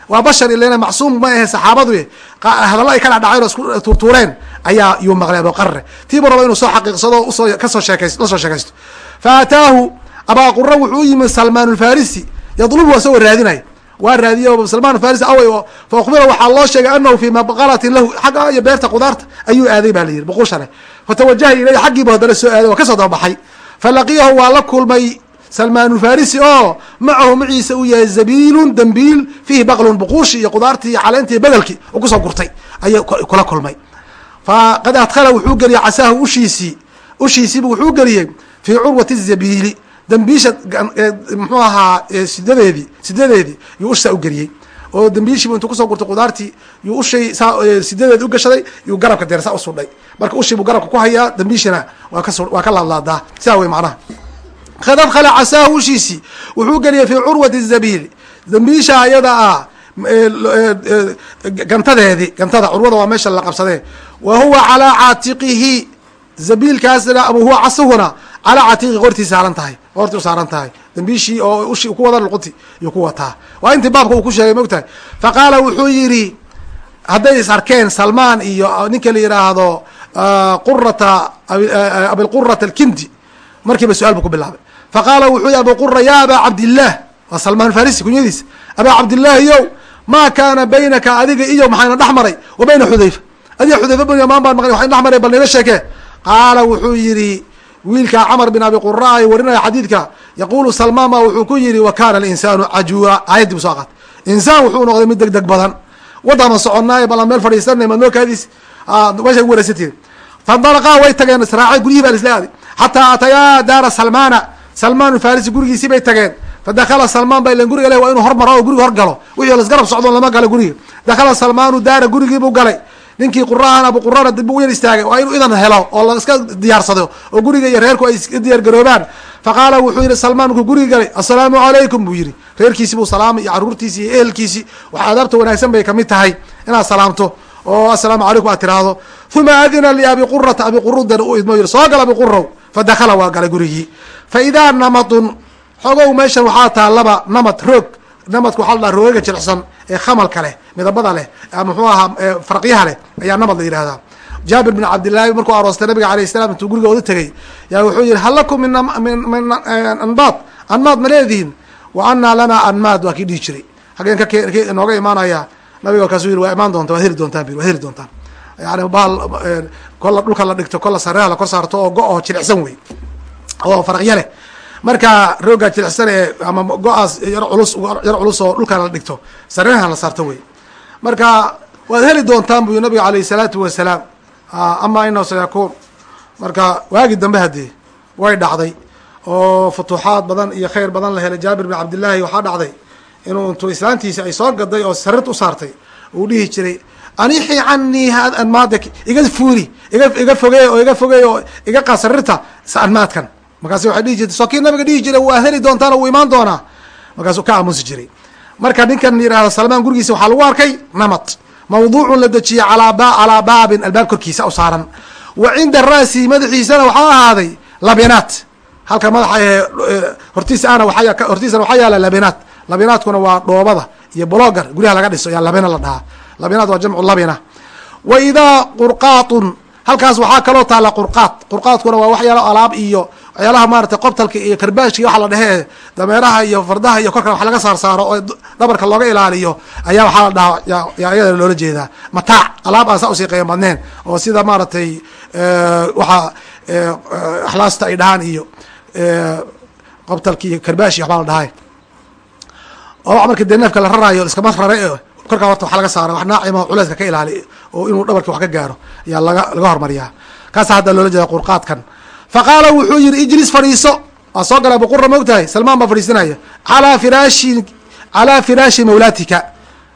waa bashar ilena macsuum ma ahe saxaabadu hadalla ay kala dhaceen oo isku tuurtuureen ayaa yuu maqlay abuqare tiibu raba inuu soo xaqiiqsado u soo ka soo sheekays la soo sheekaysto. Fa ataahu abaa qura wuxuu u yimid salmaan alfarisi yadlubu waa isagoo raadinaya waa raadiye salmaan farisi away fa ukbira waxaa loo sheegay anahu fi mabqalatin lahu xagga iyo beerta qudaarta ayuu aaday ba la yihi buqusha leh fatawajaha ileyh xaggiibu haddana soo aaday waa ka soo dababaxay falaqiyahu waa la kulmay salmaan farisi oo macahu maciisa uu yahay zabiilun dambiil fiihi baqlun buquushi iyo qudaartii iyo caleentii bedelki u ku soo gurtay ayay kula kulmay. Faqad adkhala wuxuu geliyey casaahu ushiisii ushiisiibu wuxuu geliyey fii curwati zabiili dambiisha muxuu ahaa sidadeedii sidadeedii yuu ushaa ugeliyey oo dambiishiibu intuu ku soo gurtay qudaartii yuu ushay sidadeedi ugashaday yuu garabka deer saa usudhay marka ushii buu garabka ku hayaa dambiishina waa kas waa ka laadlaadaa. Sidaa wey macnaha. Kad adkhala casaahu ushiisii wuxuu geliyey fii curwati zabiili dambiisha ayada ah gantadeedii gantada curwada waa meesha la qabsadee. Wa huwa calaa caatiqihi. Zabiilkaasna huwa casuhuna calaa catiiqi qortii saaran tahay qortii u saaran tahay dambiishii oo ushi ku wada luqunti yuu ku wataa. Waa intii baabka uu ku sheegay mogtahay fa qaala wuxuu yidhi hadday is arkeen salmaan iyo ninka la yidhaahdo qurata abilqurata alkindi. Markiiba su'aal buu ku bilaabay. Fa qaala wuxuu yihi abu qura ya abaa cabdillaah waa salmaan farisi kunyadiisa. Abaa cabdillaahi yow maa kaana baynaka adiga iyo maxayna dhex maray wa bayna xudayfa. Adiga xudayfa bin yamaan baan maqlay waxay dhex maray bal nila sheekee. Qaala wuxuu yidhi wiilkaa camar bin abi qura ay warinaya xadiidka yaqulu salmaan ba wuxuu ku yihi wa kana alinsaanu cajuura aayaddii bu soo qaatay. Insaan wuxuu noqday mid deg deg badan wadama soconaayo balan meel fadhiisanay madnoo kaadiis meesha ku wareysatid fandalaqaa way tageen israacay guryihii baa lisla aaday. Xataa atayaa daara salmaana. Salmaan farisi gurigiisii bay tageen. Fadakala salmaan ba ilan guriga le waa inuu hormaro oo guriga horgalo. Wixii lasgarab socdo lama galo guriga. Dakala salmaanu daara gurigiibuu galay ninkii qurahan abu qurana dib u yar istaagay waa inuu idan helo oo la iska diyaarsado oo guriga iyo reerku ay iska diyaar garoobaan. Faqaala wuxuu yihi salmaan markuu guriga galay assalaamu calaykum buu yihi reerkiisi buu salaamay iyo caruurtiisi iyo ehelkiisi wax adaabta wanaagsan bay ka mid tahay inaad salaamto. Oo assalaamu calaykum aad tiraahdo uma adina liabi qurata abi qurudan u idmo yiri soo gal abi quraw fadakala waa galay gurigii. Fa idaa namadun xogow meeshan waxaa taalaba namad roog. Namadka waxaa la dhaha roogaga jilicsan ee khamalka leh midabada leh muxuu ahaa farqyaha leh ayaa namad la yihahdaa jaabir bin cabdillaahi markuu aroostay nabiga alayh salam intuu gurigooda tegey yaa wuxuu yihi hal lakum min min anmaad anmaad ma leedihiin. Wa anaa lanaa anmaad waa kii dhihi jiray. Hageen ka inooga imaanaya nabiga markaasuu yihi waa imaan doonta waad heli doontaan waad heli doontaan. Yani bahal kola dhulka la dhigto kola sareha la kor saarto oo go-o jilicsan wey oo farqya leh marka roogaa jilicsan ee ama go'aas yar culus yar culus oo dhulka la dhigto sareha la saarto wey. Marka waad heli doontaan buy nabiga alayh salaatu wasalaam ama inahu sayakuun marka waagi dambe haddii way dhacday oo futuuxaad badan iyo khayr badan la helay. Jaabir bin cabdillaahi waxaa dhacday inuu intuu islaantiisi ay soo gaday oo sarirt u saartay uu dhihi jiray anixi canii anmaadek iga fuuri iga iga fogey oo iga fogey oo iga qaa sarirta anmaadkan markaas waxay dhihi jirtay soo kii nabiga dhihi jiray waa heli doontaan oo uu imaan doonaa? Markaasuu ka aamusi jiray. Marka ninkan yihahda salmaan gurigiisa waxaa lagu arkay namad mawduucun la dejiyey alaa calaa baabin albaab korkiisa u saaran. Wa cinda ra'si madaxiisana waxaa ahaaday labinaat halka madaxa hortiisa ana waa hortiisana waxaa yaalla labinaat labinaadkuna waa dhoobada iyo blogar guryaha laga dhiso ayaa labina la dhahaa. Labinaat waa jamcu labina. Wa idaa qurqaatun halkaas waxaa kaloo taala qurqaad qurqaadkuna waa waxyaalo alaab iyo waxyaalaha maarata qobtalka iyo karbaashka waxa la dhehee dameeraha iyo fardaha iyo korka wax laga saar saaro oo dhabarka looga ilaaliyo ayaa waxaa la dhahaa yaa iyada loola jeedaa. Mataac alaab aan saa u sii qiimo badneen oo sida maaragtay waxa axlaasta ay dhahaan iyo qobtalka iyo karbaashi waxbaa la dhahay. Oo marka dee neefka la raraayo iskama rare korkaa horta waxa laga saara wax naacima culeyska ka ilaali oo inuu dhabarki wax ka gaaro ayaa laga laga hormariyaa. Kaasa hadda loola jeeda qurqaadkan fa qaala wuxuu yihi ijlis fadhiiso. Waa soo galaa buqura maogtahay salmaan baa fadhiisanaya calaa firaashi calaa firaashi mawlaatika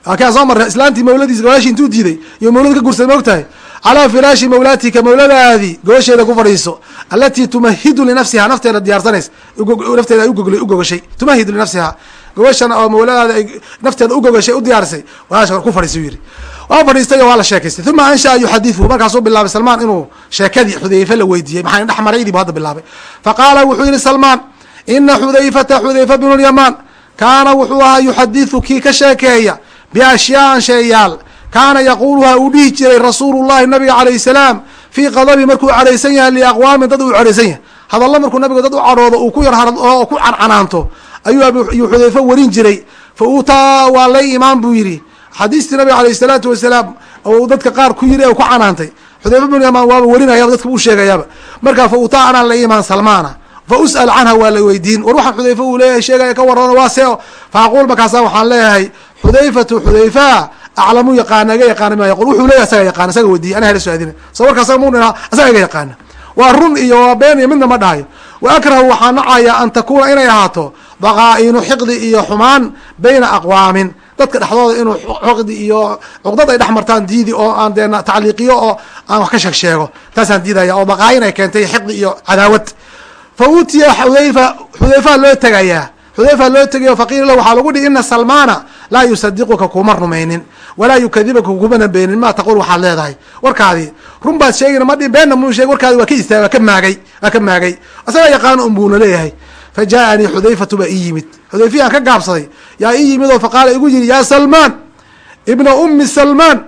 kaa soo marna islaantii mawladiisa gabaashi intuu diiday iyo mawlad ka guursaday maog tahay calaa firaashi mawlaatika mawladaadii gobasheeda ku fadhiiso alatii tumahidu linafsiha nafteeda diyaarsanaysa nafteeda ay ugogashay tumahidu linafsiha gobashan oo mawladaada ay nafteeda ugogashay u diyaarisay walaasha ku fadhiisay u yidhi. Waa fadhiistay waa la sheekaystay. Uma anshaa yuxadiثhu markaasuu bilaabay salmaan inuu sheekadii xudayfe la weydiiyey. Maxaa dhex maraydii bu hadda bilaabay. Faqaala wuxuu yihi salmaan ina xudayfata xudayfa lyamaan kaana wuxuu ahaa yuxadiثu kii ka sheekeeya biashyaan sheeyaal kaana yaquuluhaa uu dhihi jiray rasuulu llahi nabiga calayh salaam fii qadabi markuu cadhaysan yahay liaqwaamin dad uu cadhaysan yahay hadallo markuu nabiga dad u cadhoodo uu ku yar oo ku cancanaanto ayuu xudayfa warin jiray fa utaa waa lay imaan buu yidhi xadiistii nabiga alayh salaatu wasalaam oo dadka qaar ku yiri ku canaantay xudayfa bnu yamaan waaba werinayaba dadka u sheegayaaba markaa fa utaa anaa la imaan salmaana fa us'al canha waa la weydiin war waxaan xudayfa uu leeyahay sheegaya ka warrano waa see fa aquul waxaan leeyahay xudayfatu xudayfa aclamu yaqaana iga yaqaana ma yaqul wuxuu leeyahy asaga yaqaana isaga weydiiya ana hala su'aadina so warka asaga mu dhinaa asaga iga yaqaana. Waa run iyo waa been iyo midna ma dhahayo wa akrahu waxaa nacaya an takuuna inay ahaato baqaa-inu xiqdi iyo xumaan bayna aqwaamin. Dadka dhexdooda inuu xoqdi iyo cuqdad ay dhex martaan diidi oo aan dee tacliiqiyo oo aan wax ka sheeg sheego. Taasaan diidaya oo baqaayin ay keentay xiqdi iyo cadaawad. Fa utiya xudayfa xudayfaa loo tegayaa xudayfa loo tegayo faqiila la waxaa lagu dhihi ina salmaana laa yusadiquka kuma rumaynin walaa yukadibaka kumana beenin ma taqul waxaad leedahay. Warkaadii run baad sheegin ma beenna mu sheeg warkaadi waa ka istaagay waa ka maagay waa ka maagay. Asagaa yaqaano un buuna leeyahay fa jaaanii xudayfatu baa ii yimid. Xudayfiya aan ka gaabsaday yaa ii yimid oo faqaala igu yidhi yaa salmaan ibna ummi salmaan.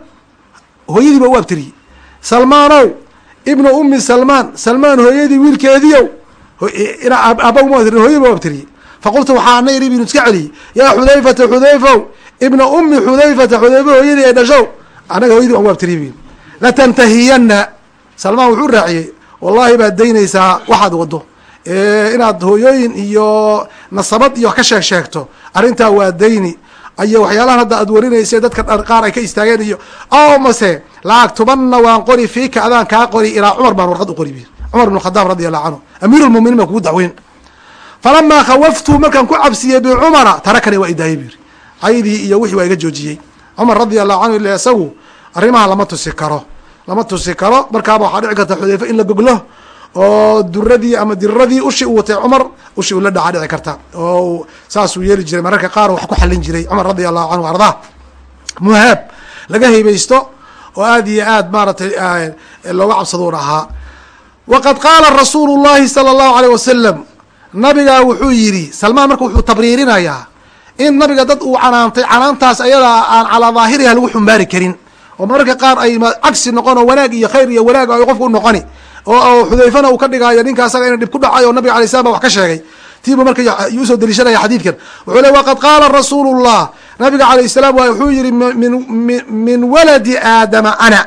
Hooyadii ba u abtiriyey salmaanow ibna ummi salmaan salmaan hooyadii wiilkeediiow aaba uma abtirin hooyadii ba u abtiriyey faqultu waxaa ana iri binu iska celiyey yaa xudayfata xudayfow ibna ummi xudayfata xudayfa hooyadii ay dhashow anaga hooyadii abtiriyey bu latantahiyana salmaan wuxuu raaciyey wallahi baad daynaysaa waxaad wado inaad hooyooyin iyo nasabad iyo ka sheeg sheegto arrintaa waa dayni iyo waxyaalahan hadda aad warinaysa dadka qaar ay ka istaageen iyo o mase laagtubana waan qori fiika adaan kaa qori ilaa cumar baan warqad u qori bir cumar ibn khadaab radi allahu canhu amiir lmuminiin baan kugu dacweyn falamaa khawaftu markaan ku cabsiyey bicumara tarakani waa idaayay bu yiri caydii iyo wixii waa iga joojiyey cumar radia allahu canhu ila isagu arrimaha lama tusi karo lama tusi karo markaaba waxaa dhici karta xudayfe in la goglo oo duradii ama diradii ushi u watay cumar ushi ula dhaca dhici karta oo saasuu yeeli jiray mararka qaar wax ku xalin jiray cumar radia allahu canhu ardaa muhaab laga haybaysto oo aad iyo aad maaratay looga cabsaduun ahaa waqad qaala rasuulu llahi sala allahu aleyh wasalam nabigaa wuxuu yidhi salmaan marka wuxuu tabriirinayaa in nabiga dad uu canaantay canaantaas ayadaa aan calaa daahiriha lagu xumbaari karin. Oo mararka qaar ay cagsi noqon oo wanaag iyo khayr iyo wanaag ay qofka u noqoni. Oo xudayfana uu ka dhigaayo ninka asaga ina dhib ku dhacay oo nabiga alay slam ba wax ka sheegay. Tiibu marka u soo deliishanaya xadiidkan. Wuxuu le waqad qaala rasuulu llah nabiga alayh salaam waay wuxuu yihi min min waladi aadama ana.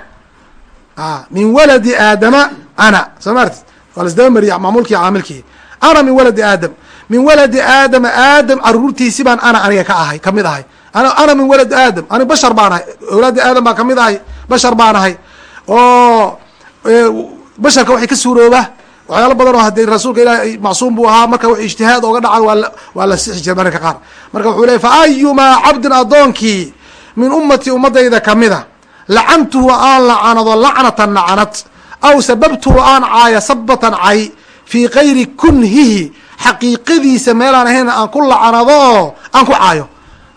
Min waladi aadama ana. Soo maarti waa lasdaba mariya maamulkii caamilkii ana min waladi aadam min waladi aadama aadam caruurtiisi baan ana aniga ka ahay ka mid ahay ana min waladi aadam ani bashar baan ahay awlaadi aadam baan ka mid ahay bashar baan ahay oo basharka waxay ka suurooba waxyaalo badan oo hadee rasuulka ilahi macsuum buu ahaa marka w ijtihaad ooga dhaca waa la sixi jiray mararka qaar marka wuxuu ley fa ayumaa cabdin addoonkii min ummatii ummadayda kamida lacantuhu aan lacanado lacnatan lacanad aw sababtuhu aan caaya sabatan cay fii kayri kunhihi xaqiiqadiisa meelaan ahayn aan ku lacanado oo aan ku caayo.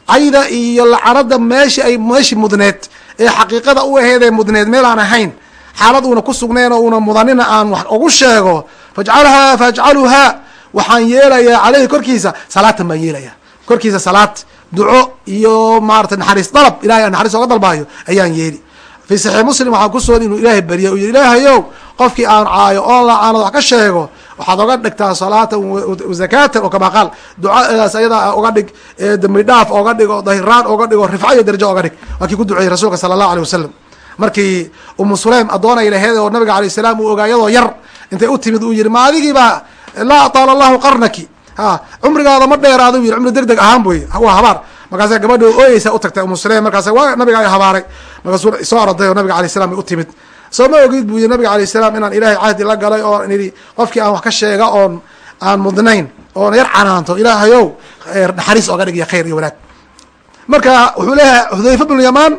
Cayda iyo lacanada meeshi ay meeshi mudneed ee xaqiiqada u aheedee mudneed meel aan ahayn xaalad uuna ku sugnayn oo una mudanina aan wax ugu sheego fajcalhaa faajcaluhaa waxaan yeelayaa caleyhi korkiisa salaatan baan yeelayaa. Korkiisa salaad duco iyo maarata naxariis dalab ilahay aan naxariis oga dalbaayo ayaan yeeli. Fi saxiix muslim waxaa ku sugan inuu ilaahay beriya u yidhi ilaahayow qofkii aan caayo oon lacaanad wax ka sheego waxaad oga dhigtaa salaatan zakatan oo kamaa qaal. Ducadaas ayadaa oga dhig dambi dhaaf oga dhig oo dahiraan oga dhig oo rifco iyo darajo oga dhig. Waa kii ku duceeyey rasuulka sala allahu aleyh wasalam markii umu sulaym addoon ay laheed oo nabiga alayh salaam uu ogaa iyadoo yar intay u timid uu yihi ma adigiiba laa ataala allahu qarnaki. Ha cumrigaada ma dheeraado yiri cumri deg deg ahaan buy waa habaar. Markaasa gabadhi ooyeysa u tagtay umu sulaym markaas waa nabiga ay habaaray. Markaasuu soo orday oo nabiga alay salam ay u timid soo ma ogid buu yii nabiga alayh salaam inaan ilaahay cahdi la galay oo idhi qofkii aan wax ka sheega oon aan mudnayn oon yar canaanto ilaahayow naxariis oga dhig iyo khayr iyo wanaag. Marka wuxuu leeyahay xudayfa bnu yamaan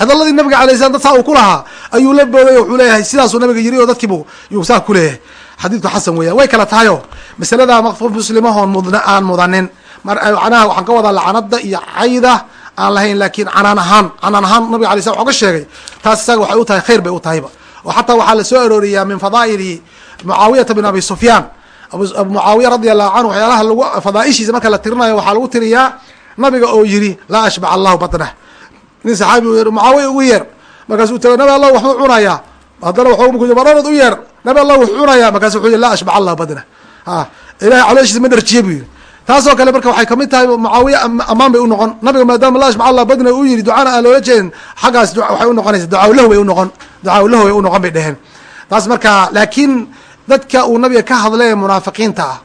hadaladii nabiga alay slam dad saa uu ku lahaa ayuu la booday wuxuu leeyahay sidaasuu nabiga yiri oo dadkiibu yuu saa ku leeyahay. Xadiidku xasan weeyaan way kala tahay o masalada qof muslimahoon mudn aan mudanin. Manaha waxaan ka wadaa lacanada iyo cayda aan lahayn laakiin canaan ahaan canaan ahaan nabiga alay slam ka sheegay taas isaga waxay u tahay khayr bay u tahayba. Oo xataa waxaa la soo arooriyaa min fadaa'ili mucaawiyata bin abi sufyaan. Abu mucaawiya radi allahu canhu waxyaalaha lagu fadaaishiisa marka la tirinayo waxaa lagu tiriyaa nabiga oo yiri laa ashbac allahu batnah nin saxaabi u mucaawiya ugu yeer markaasuu tago nabi allah waxbuu cunayaa haddana waxu baranad u yeer nabi allah wuxuu cunayaa markaasu wuxuu yiri laa ashbac allahu batnah ha ilahay calooshiisa ma dharjiye buu yiri taasoo kale marka waxay ka mid tahay mucaawiya ammaan bay unoqon nabiga maadaama laa ashbac allah badna uu yiri ducana aan loola jeedin xaggaas waxay unoqonaysa ducaalahu way unoqon ducaalahu way unoqon bay dheheen taas marka laakiin dadka uu nabiga ka hadlay munaafiqiinta ah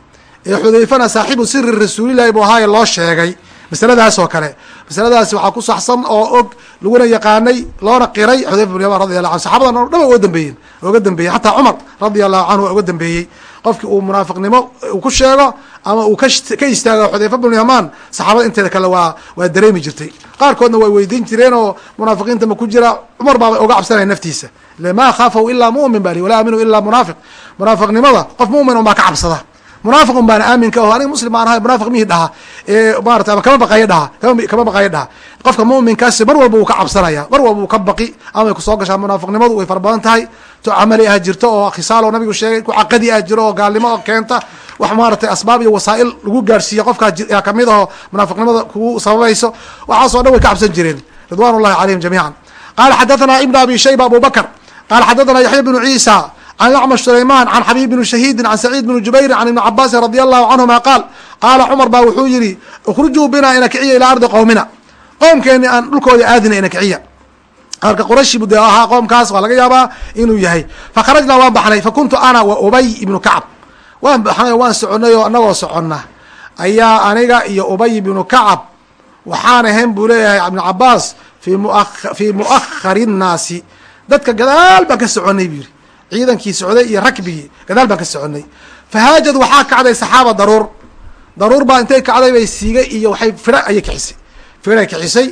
ee xudayfana saaxibu siri rasuulillahi buu ahaaye loo sheegay masaladaas oo kale. Masaladaasi waxaa ku saxsan oo og laguna yaqaanay loona qiray xudayfa bin yaman radi allahu anhu. Saxabadan o dhan way oga dambeeyeen oga dambeeyey xataa cumar radia allahu canhu waa oga dambeeyey. Qofkii uu munaafiqnimo uu ku sheego ama uu ka istaago xudayfa bnu yamaan saxaabada inteeda kale waa waa dareemi jirtay. Qaarkoodna way weydiin jireen oo munaafiqiinta ma ku jira. Cumar baaba oga cabsanaya naftiisa. Le ma khaafahu ilaa mumin ba walaa aaminu ilaa munaafiq. Munaafiqnimada qof mumin un baa ka cabsada munaafiq un baana aaminka aho aniga muslim baan ahay munaafiq mihii dhaha ee maarata ama kama baqayo dhaha kama baqayo dhaha qofka muminkaasi mar walba wuu ka cabsanaya mar walba wuu ka baqi amay ku soo gashaa munaafiqnimadu way fara badan tahay. To camali ah jirto oo khisaal oo nabigu sheegay ku caqadi ah jiro oo gaalnimo keenta wax maaratay asbaab iyo wasaa'il lagu gaarsiiya qofkaa ka mid aho munaafiqnimada kugu sababayso waxaasoo dhan way ka cabsan jireen. Ridwan calayhim jamiican. Qala xadathana ibn abi shayba abu bakr qala xadathana yaxya bnu ciisa can acmash sulayman can xabib bni shahiidin can saciid bni jubayrin can ibni cabaasin radi allahu canhuma qaal qaala cumar baa wuxuu yihi ikhrujuu bina ina kiciya ilaa ardi qowmina qoomkeeni aan dhulkooda aadina ina kiciya marka qurashi bu de ahaa qoomkaas waa laga yaabaa inuu yahay fakharajnaa waan baxnay fakuntu ana wa ubay ibnu kacab waan baxnay waan soconay oo anagoo soconna ayaa aniga iyo ubay ibnu kacab waxaan ahayn buu leeyahay ibnu cabaas fii mu'akhari nnaasi dadka gadaal baan ka soconay buu yihi ciidankii socday iyo rakbigii gadaal baan ka soconay fahaajad waxaa kacday saxaaba daruur. Daruur baa intay kacday bay siiga iyo waxay fidha ayay kixisay fidhay kixisay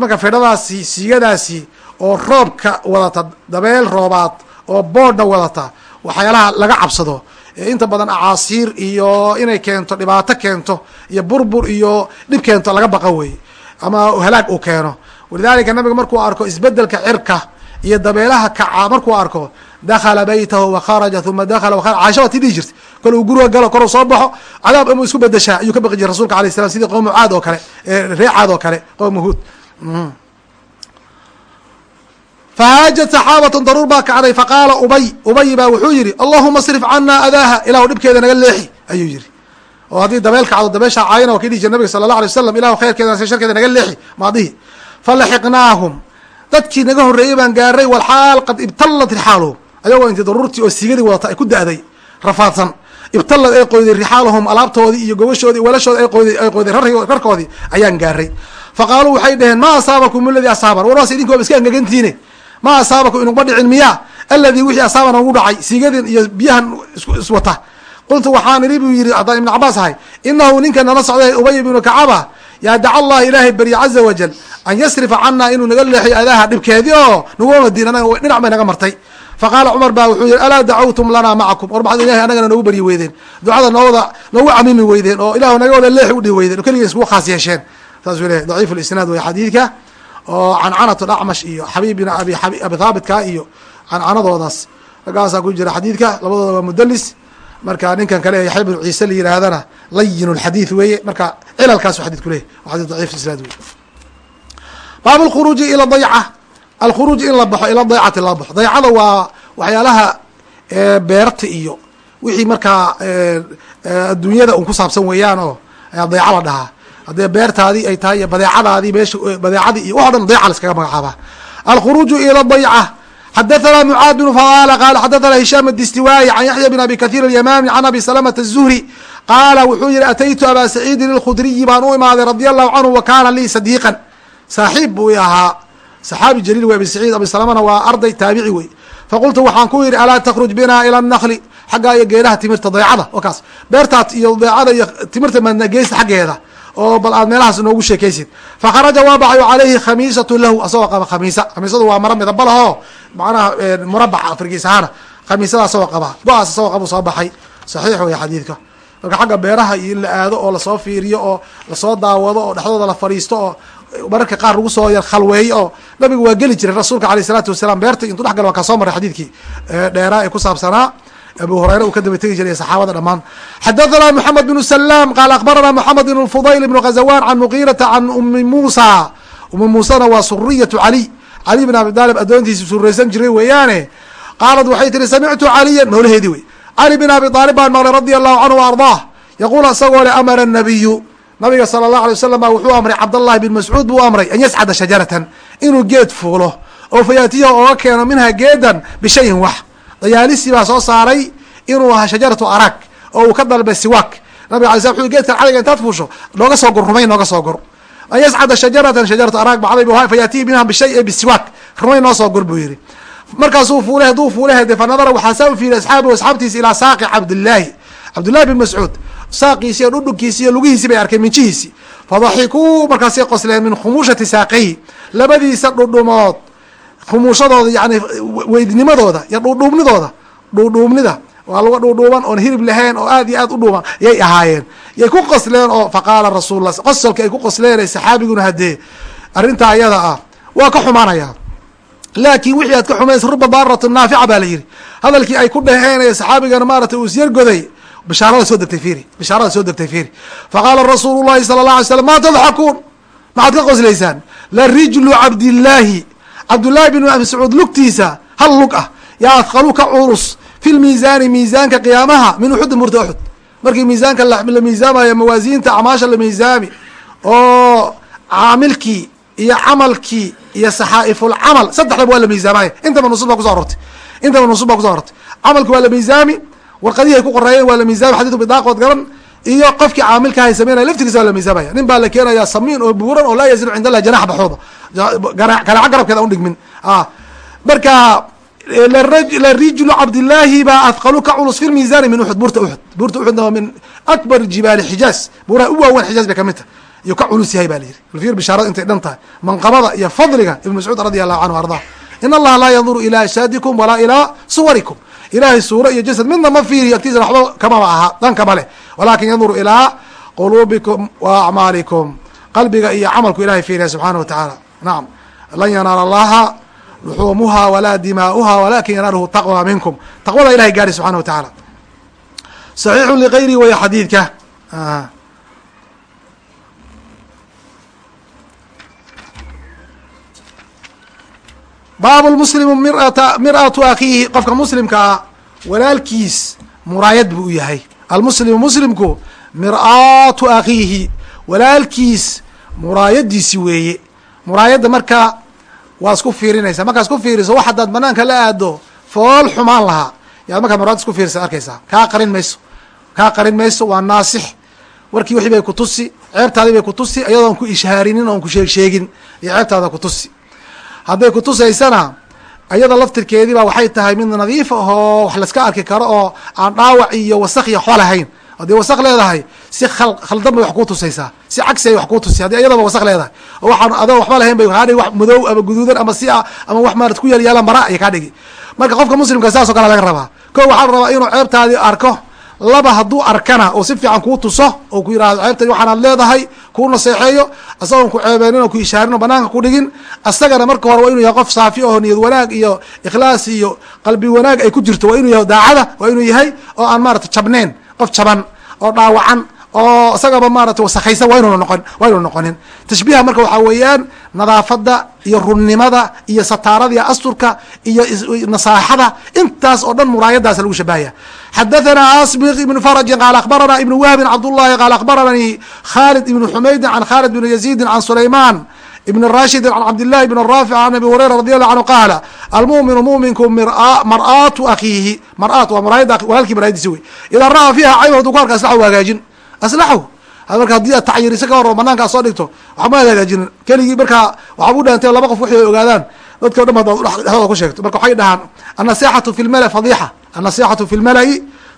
marka fidhadaasi siigadaasi oo roobka wadata dabeel roobaad oo boodhna wadata waxyaalaha laga cabsado. Ee inta badan acaasiir iyo inay keento dhibaato keento iyo burbur iyo dhib keento laga baqa weeye. Ama halaag uu keeno. Walidaalika nabiga markuu arko isbeddelka cirka iyo dabeelaha kaca markuu arko dakala baytahu wakharaja uma caisha waa ti dhihi jirtay kol uu guriga galo kor soo baxo. cadaab inuu isku bedeshaa ayuu ka baqi jiray rasulka alayh salam sidii qowmu caad oo kale ree oo kale qowmu huud fahaajat saxaabatun daruur baa kacday faqaala ubay ubay baa wuxuu yihi allahuma srif cana adaaha ilahu dhibkeeda naga leexi ayuu yihi oo haddii dabeel kacdo dabeesha caayana waa ka dhihi jira nabiga sala allah alay wasalam ilahu khayrkeeda sharkeeda naga leexi maadihi falaxiqnaahum dadkii naga horreeyey baan gaaray walxaal qad ibtalat rixaaluhum ayagoo inti daruurtii oo siigadii wadata ay ku da-day rafaadsan. Ibtalad ay qoyday rixaalahum alaabtoodii iyo gobashoodii weelashoodi ay qoyday ay qoyday rarkoodii ayaan gaaray. Fa qaaluu waxay dhaheen ma asaabakum aladii asaaban warwaas idinka waaba iska angegantiine. Ma asaabakum inuguma dhicin miyaa aladii wixii asaabana ugu dhacay siigadin iyo biyahan iswata. Qultu waxaan idhi buu yihi haddaan ibnu cabaas ahay inahu ninka nala socday ubay ibnu kacaba. Yaa daca allah ilaahay berye caza wajal an yasrifa cana inuu naga leexiyo adaaha dhibkeedii oo naguma diin anaga dhinac bay naga martay faqaala cumar baa wuxuu yihi alaa dacawtum lanaa macakum war maxaad ilahay anagana noogu baryi weydeen ducada nooda noogu camimi weydeen oo ilahu naga wada leexi udhihi weydeen oo keligii iskugu khaas yeesheen saasuu lehay daciif lisnaad wey xadiidka oo cancanat acmash iyo xabiib bin abi abi thaabitka iyo cancanadoodaas raggaasaa ku jira xadiidka labadooda waa mudalis marka ninkan kale yaxya binu ciise la yihaahdana layin lxadiid weeye marka cilalkaasu xadidku leyahy waa xadid daciif isnaad wey baabu lkhuruuji ila dayca alkhuruuj in la baxo ila daycati laga baxo. Daycada waa waxyaalaha beerta iyo wixii markaa adduunyada un ku saabsan weeyaan oo ayaa dayca la dhahaa. Haddee beertaadii ay tahay iyo badeecadaadii meesha badeecadii iyo wax o dhan dayca la iskaga magacaabaa. Alkhuruuju ila dayca. Xadathana mucaad bn fadala qaala xadathana hishaam adistiwaayi can yaxya bn abi kathiir alyamami can abi salamata azuhri qaala wuxuu yihi ataytu aba saciidin ilkhudriyi baan u imaaday radia allahu canhu wa kaana lii sadiiqan. Saaxiib buu i ahaa saxaabi jaliil wey abi saciid abi salamana waa arday taabici wey. Faqultu waxaan ku yidhi alaa takhruj bina ila nakli xaggaa iyo geedaha timirta daycada oo kaas. Beertaad iyo daycada iyo timirta madna geesta xaggeeda oo bal aad meelahaas inoogu sheekaysid. Fakharaja waa baxay calayhi khamiisatu lahu asagoo qaba khamiisa. Khamiisadu waa maro midaba laho macnaha murabaca fargiis ahaana khamiisada asagoo qaba. Go'aas asagoo qaba soo baxay. Saxiix wey xadiidka. Marka xagga beeraha iyo in la aado oo la soo fiiriyo oo la soo daawado oo dhexdooda la fadhiisto oo mararka qaar lagu soo yar khalweeyo oo nabigu waa geli jiray rasuulka aleyh isalaatu wasalaam. Beerta intuu dhex galo waa ka soo maray xadiidkii dheeraa ee ku saabsanaa. Abu hurayra uu ka daba tegi jiray saxaabada dhamaan xadathana moxamed bnu salaam qaala akbarana moxamed bn fudayl bnu ghazawan can mugiirata can umi muusa. Umi muusana waa suriyatu caliy caliy bn abi daalib addoontiisi jiray weeyaane. Qaalat waxay tihi samictu caliyan mawlaheedii wey. Cali bin abi aalib baan maqlay radia allahu canhu wa yaquul isagoo le amara nabiyu nabiga sala allahu alay wasalam wuxuu amray cabdallahi bin mascuud buu amray an yascada shajaratan inuu geed fuulo oo fayaatiyaha ooga keeno minha geedan bishayin wax. Dayaalisi baa soo saaray inuu ahaa shajaratu arag oo uu ka dalbay siwaak nabiga alay slam wuxuu geedkan caliga intaad fuusho nooga soo gur rumay nooga soo gur an yascada shajaratan shajaratu arag bacday fayaatihi minha bishay bisiwaak rumay noo soo gur buu yihi markaasuu fuulay hadduu fuulay hade fa waxaa saa u fiiriy asxaabihi asxaabtiisi ilaa saaqi cabdillaahi cabdullahi bin mascuud saaqiisi iyo dhudhunkiisi iyo lugihiisi bay arkeen minjihiisi. Fadaxikuu markaasay qosleen min khumuushati saaqayhi labadiisa dhudhumood khumuushadooda yani weydnimadooda iyo dhuudhuubnidooda dhuudhuubnida waa laga dhuudhuuban oon hirib lahayn oo aad iyo aad u dhuuban yay ahaayeen. Yay ku qosleen oo faqaala rasuullah qosolka ay ku qosleen saxaabiguna hadee arrintaa ayada ah waa ka xumaanaya laakin wixii aad ka xumaysa ruba daaratu naafica baa la yidhi. Hadalkii ay ku dhaheen ee saxaabigana maaratay uu isyargoday bishaarada soo degtay fiiri bishaarada soo degtay fiiri faqaala rasuulu llahi sala allah alay slam maa tadxakuun maxaad ka qoslaysaan la rijlu cabdillaahi cabdullaahi bin mascuud lugtiisa hal lug ah yaa adqalu ka culus fi lmiisaani miisaanka qiyaamaha min uxudin murta uxud markii miisaanka la miisaamayo mawaasiinta acmaasha la miisaami oo caamilkii iyo camalkii iyo saxaaifulcamal saddexdaba waa la miisaamaya intaba nusus baa kuso arortay intaba nusus baa kuso arortay camalki waa la miisaami warqadihii ay ku qoreeyeen waa la miisaami xadidu bidaaqood garan iyo qofkii caamilka hay sameynaya laftigiisa waa la miisaamaya. Nin baa la keenaya samiin oo buuran oo laa yazinu cind allah janax baxooda. Garaaco garabkeeda an dhigmin. Marka larijlu cabdillaahi baa adqalu ka culus fi lmiisaani min uxud buurta uxud buurta uxudna waa min akbar jibaali xijaaz. Buuraha u waaweyn xijaaz bay ka mid tahay. Iyo ka culus yahay ba la yidhi. Alfir bishaarada intay dhan tahay. Manqabada iyo fadliga ibn mascuud radi allahu canhu ardah in allaha laa yanduru ilaa ajsaadikum walaa ilaa suwarikum ilahay suuro iyo jasad midna ma fiiriyo agtiisa waxba kamaba aha dan kama leh. Walakin yanduru ilaa quluubikum wa acmaalikum qalbiga iyo camalku ilahay fiiriya subxaana wa tacaala nacam lan yanaala allaha luxuumuha walaa dimaa'uha walakin yanaaluhu taqwa minkum. Taqwada ilahay gaari subxana wa tacaala saxiixu ligayri waya xadiidka baab lmuslimu mir'atu akhiihi qofka muslimka ah walaalkiis muraayad buu u yahay. Almuslimu muslimku mir'aatu akhiihi walaalkiis muraayadiisi weeye. Muraayadda marka waa isku fiirinaysaa. Markaa isku fiiriso wax haddaad banaanka la aado fool xumaan lahaa. Yaad markaa muraayad isku fiirisa arkaysaa. Kaa qarin mayso. Kaa qarin mayso waa naasix. Warkii wixii bay ku tusi ceebtaadii bay ku tusi iyadoon ku ishaarinin oon ku sheeg sheegin iyo ceebtaada ku tusi hadday kutusaysana iyada laftirkeedii ba waxay tahay mid nadiif ahoo wax laska arki karo oo aan dhaawac iyo wasak iyo xo lahayn haddii wasak leedahay si al khaldan bay wax kuu tusaysaa si cagsi ay wax kuu tusi haddii iyadaba wasak leedahay. Oo waxaan adoo waxba lahayn bay kaa dhigi wax madow ama guduudan ama si ah ama wax maarat ku yaal yaalan bara ayay kaa dhigi. Marka qofka muslimka saas o kale laga rabaa. Ko waxaa rabaa inuu ceebtaadii arko laba hadduu arkana oo si fiican kuu tuso oo ku yihahdo ceebtadi waxaanaad leedahay kuu naseexeeyo isagoon ku ceebeenin oo ku ishaarin oo banaanka ku dhigin. Isagana marka hore waa inuu yahay qof saafi aho niyad wanaag iyo ikhlaas iyo qalbi wanaag ay ku jirto waa inuu yahay daacada waa inuu yahay oo aan maarata jabnayn qof jaban oo dhaawacan oo isagaba maarata wasakhaysan waa inuuna noqon waa inuuna noqonin. Tashbiiha marka waxaa weeyaan nadaafadda iyo runnimada iyo sataarada iyo asturka iyo nasaaxada intaas oo dhan muraayadaas lagu shabahaya. Xadathana asbiq ibn farajin qaala akhbarana ibn wahbin cabdullahi qaala akhbarani khalid ibn xumaydin can khalid bn yazidin can sulayman ibn rashidi can cabdillahi bn raafic can abi hurayra radi allahu canhu qaala almuminu muminku mar'aatu akhiihi mar'aat waa walaalkii maraayadiisi wey idaa ra'aa fiiha cayb haduu ku arka aslaxu hagaajin aslaxu. Marka haddii aad tacyiriso ka hor banaankaa soo dhigto waxma ad hagaajinin. Keligii markaa waxaab u dhahantay laba qof wixii ay ogaadaan dadki o dhan baad dhexdooda ku sheegto. Marka waxay dhahaan annasixatu fi lmala fadiixa. Annasixatu fi lmala'i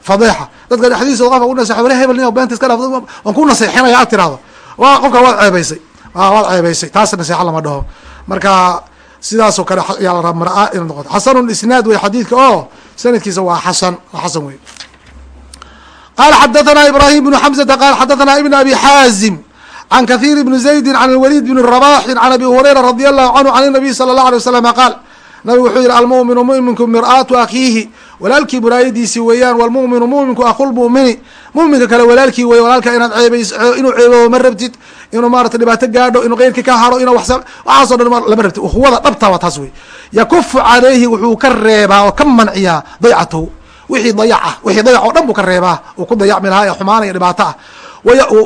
fadiixa. Dadka dhexdiisa qofka u naseexo wala hebel nin beenta iska dhaaf waan ku naseexinaya aad tirahdo wa qofka waad ceebaysay. Waad ceebaysay. Taas naseexo lama dhaho. Marka sidaasoo kale ayaa la raba mara ina noqoto xasanu isnaad wey xadiidka oo sanadkiisa waa xasan waa xasan wey qala xadathana ibrahim bnu xamzata qala xadathana ibn abi xaazim can kahiir bni zaydi can alwaliid bni rabaxin can abi hurayra radi allahu canhu can inabiy sala allah alay waslama qaal nabigu wuxuu yihi almuminu muminku mir'aatu akhiihi walaalkii muraayadiisi weeyaan walmuminu muminku akhulmumini muminka kale walaalkii wey walaalka inaad ceebays inuu ceeboobo ma rabtid inuu maarata dhibaato gaadho inuu keyrkii ka haro inuu waxaaso dhan lama rabtid ukhuwada dhabta waa taas wey yakufu calayhi wuxuu ka reebaa oo ka manciyaa daycatahu wixii dayac ah wixii dayac oo dhan buu ka reebaa. Uu ku dayacmi lahaa ee xumaanaya dhibaato ah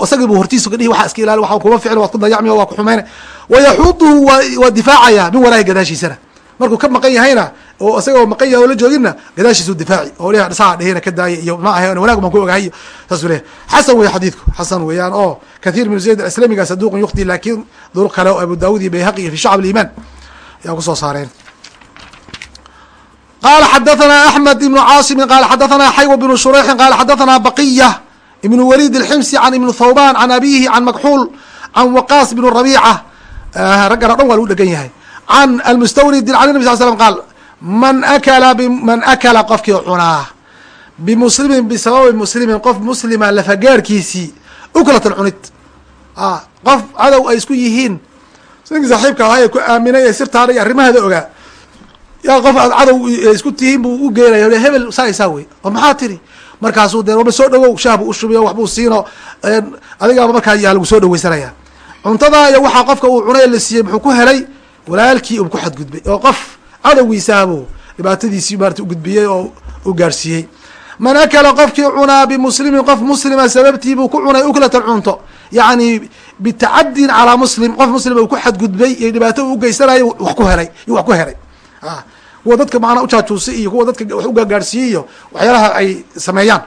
isagiibu hortiisa kadhihi waa iska ilaali waa kuma ficil waad ku dayacmi waa ku xumayna wayaxuduhu waa difaacaya min waraahi gadaashiisana. Markuu ka maqan yahayna oo isagoo maqan yahay oo la joogina gadaashiisu difaaci. Oo leh saa dhehina ka daaya iyo ma ahay wanaag baan ku ogahay saasuu leeyahy xasan wey xadiidku. Xasan weeyaan oo kathiir min zayd islamiga saduqun yukti laakin duruq kale oo abu daawud iyo bayhaqi iyo fi shacab aliimaan. Ayaa ku soo saareen qala xadathana axmed ibnu caasimi qala xadathana xaywa bnu shureixin qala xadathana baqiya ibnu walid alximsi can ibnu thawban can abihi can makxuul can waqaas bnu rabiica raggan o dhan waa lagu dhegan yahay can almustawridin can nabi sal slam qaal man akala man akala qofkii cunaa bimuslimin bisababi muslimin qof muslima lafagaarhkiisii uklatan cunid qof cadow ay isku yihiin ninkii saaxiibka ahaa ee ku aaminay ee sirtaada iyo arrimaheeda ogaa yaa qof aad cadow isku tihiin buu u geenaya hebel saa isaa wey oo maxaa tiri? Markaasuu dee waba soo dhawow shaah buu ushubiyo waxbuu siino adigaaba markaa yaa lagu soo dhaweysanaya cuntadaa iyo waxaa qofka uu cunay la siiyey muxuu ku helay walaalkii uu ku xadgudbay oo qof cadowgiisaabuu dhibaatadiisii maarata ugudbiyey oo u gaarsiiyey. Man akala qofkii cunaa bimuslimin qof muslima sababtiibuu ku cunay uklatan cunto. Yacni bitacadin calaa muslim qof muslima uu ku xadgudbay iyo dhibaato uu ugeysanayo wax ku helay wax ku helay kuwa dadka macnaa ujaajuusay iyo kuwa dadka wax ugaagaarsiiyey iyo waxyaalaha ay sameeyaan.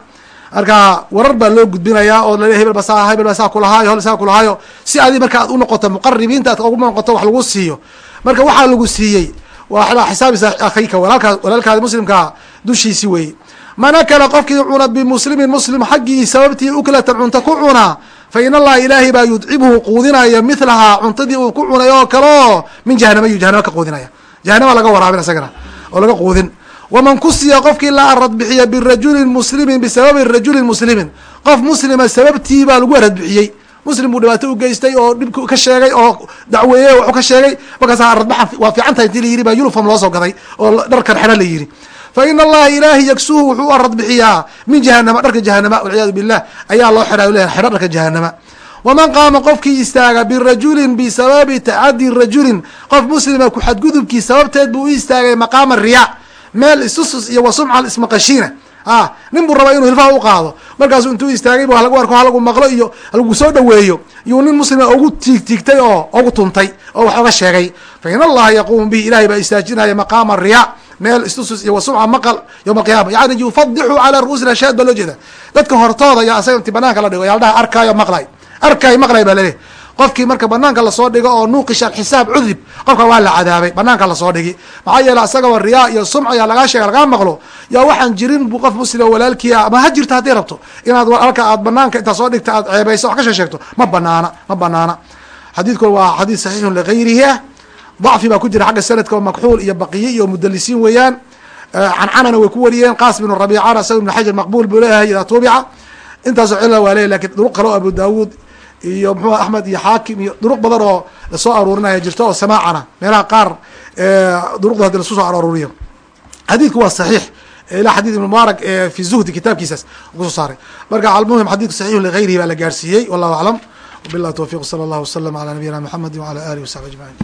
Marka warar baa loo gudbinayaa oo lale hebel basaa hebel basaa kulahaayo hol saa kulahaayo si adi marka aad unoqoto muqaribiinta aad ugu noqoto wax lagu siiyo. Marka waxaa lagu siiyey waa xisaabi akhika walaalkaa walaalkaadi muslimkaa dushiisi weeye man akala qofkii cuna bimuslimin muslim xaggii sababtii uklatan cunta ku cunaa fa in allaha ilaahay baa yudcibuhu quudinaya milahaa cuntadii uu ku cunay oo kale min jahanama yu jahanama ka quudinaya jahanama laga waraabin isagana oo laga quudin. Waman kusiya qofkii la arad bixiya birajulin muslimin bisababi rajulin muslimin. Qof muslima sababtii baa lagu arad bixiyey. Muslim buu dhibaato ugeystay oo dhib ka sheegay oo dacweeyey waxu ka sheegay markaasa aradbaxan waa fiican tahay intii la yidhi baa loo soo gaday oo dharkan xena la yidhi. Fa ina allaha ilaahi yaksuhu wuxuu u arad bixiyaa min jahanama dharka jahanama walciyaadu billah ayaa loo xidha leeyahay xidho dharka jahanama waman qaama qofkii istaaga birajulin bisababi tacadi rajulin qof muslima ku xadgudubkii sababteed buu u istaagay maqaama riyaa meel isusus iyo wasumca ismaqashiina a nin buu rabaa inuu hilfaha u qaado markaasu intuu istaagay bu halagu arko halagu maqlo iyo halagu soo dhaweeyo iyuu nin muslima ugu tiigtiigtay oo ugu tuntay oo wax oga sheegay fa in allaha yaquumu bihi ilahay baa istaajinaya maqaama riyaa meel istusus iyo wasumca maqal yowma alqiyama yani yufadixu calaa ru'uusina shaad baa loo jeeda dadka hortooda yaa asaga inti banaanka la dhigo yaa ladhaha arkaayo maqlay arkay maqlay baa laleeyahy qofkii marka banaanka la soo dhigo oo nuuqisha alxisaab cudib qofka waa la cadaabay banaanka la soo dhigi. Maxaa yeele asagaba riyaa iyo sumca yaa lagaa sheega lagaa maqlo. Yaa waxaan jirin bu qof muslima walaalkiia ama ha jirta hadday rabto. Inaad halka aad banaanka intaa soo dhigta aad ceebayso wax ka shee sheegto. Ma banaana ma banaana xadiidku waa xadiid saxiixun ligayrihi ah dacfi baa ku jira xagga sanadka oo makxuul iyo baqiye iyo mudalisiin weeyaan. Cancanana way ku wariyeen qaas binu rabiicana isaga ibnu xajar maqbuul buu leeyahay idaa tuubica. Intaasoo cilna waa leeyahy laakiin duruq kale oo abu daawuud iyo mxuu axmed iyo xaakim iyo duruq badan oo la soo aruurinaya jirto oo samaacana. Meelaha qaar duruqda hadi lasu soo aruuriyo. Xadiidku waa saxiix. Ilaa xadid ibn mubaarak fi zuhdi kitaabkiisaas ku soo saaray. Marka almuhim xadidku saxiixu ligayrihi baa la gaarsiiyey. Wallahu aclam. Wabilah towfiq sala allahu wasalam ala nabiyina mxamedi wala alihi wasaxbi ajmaciin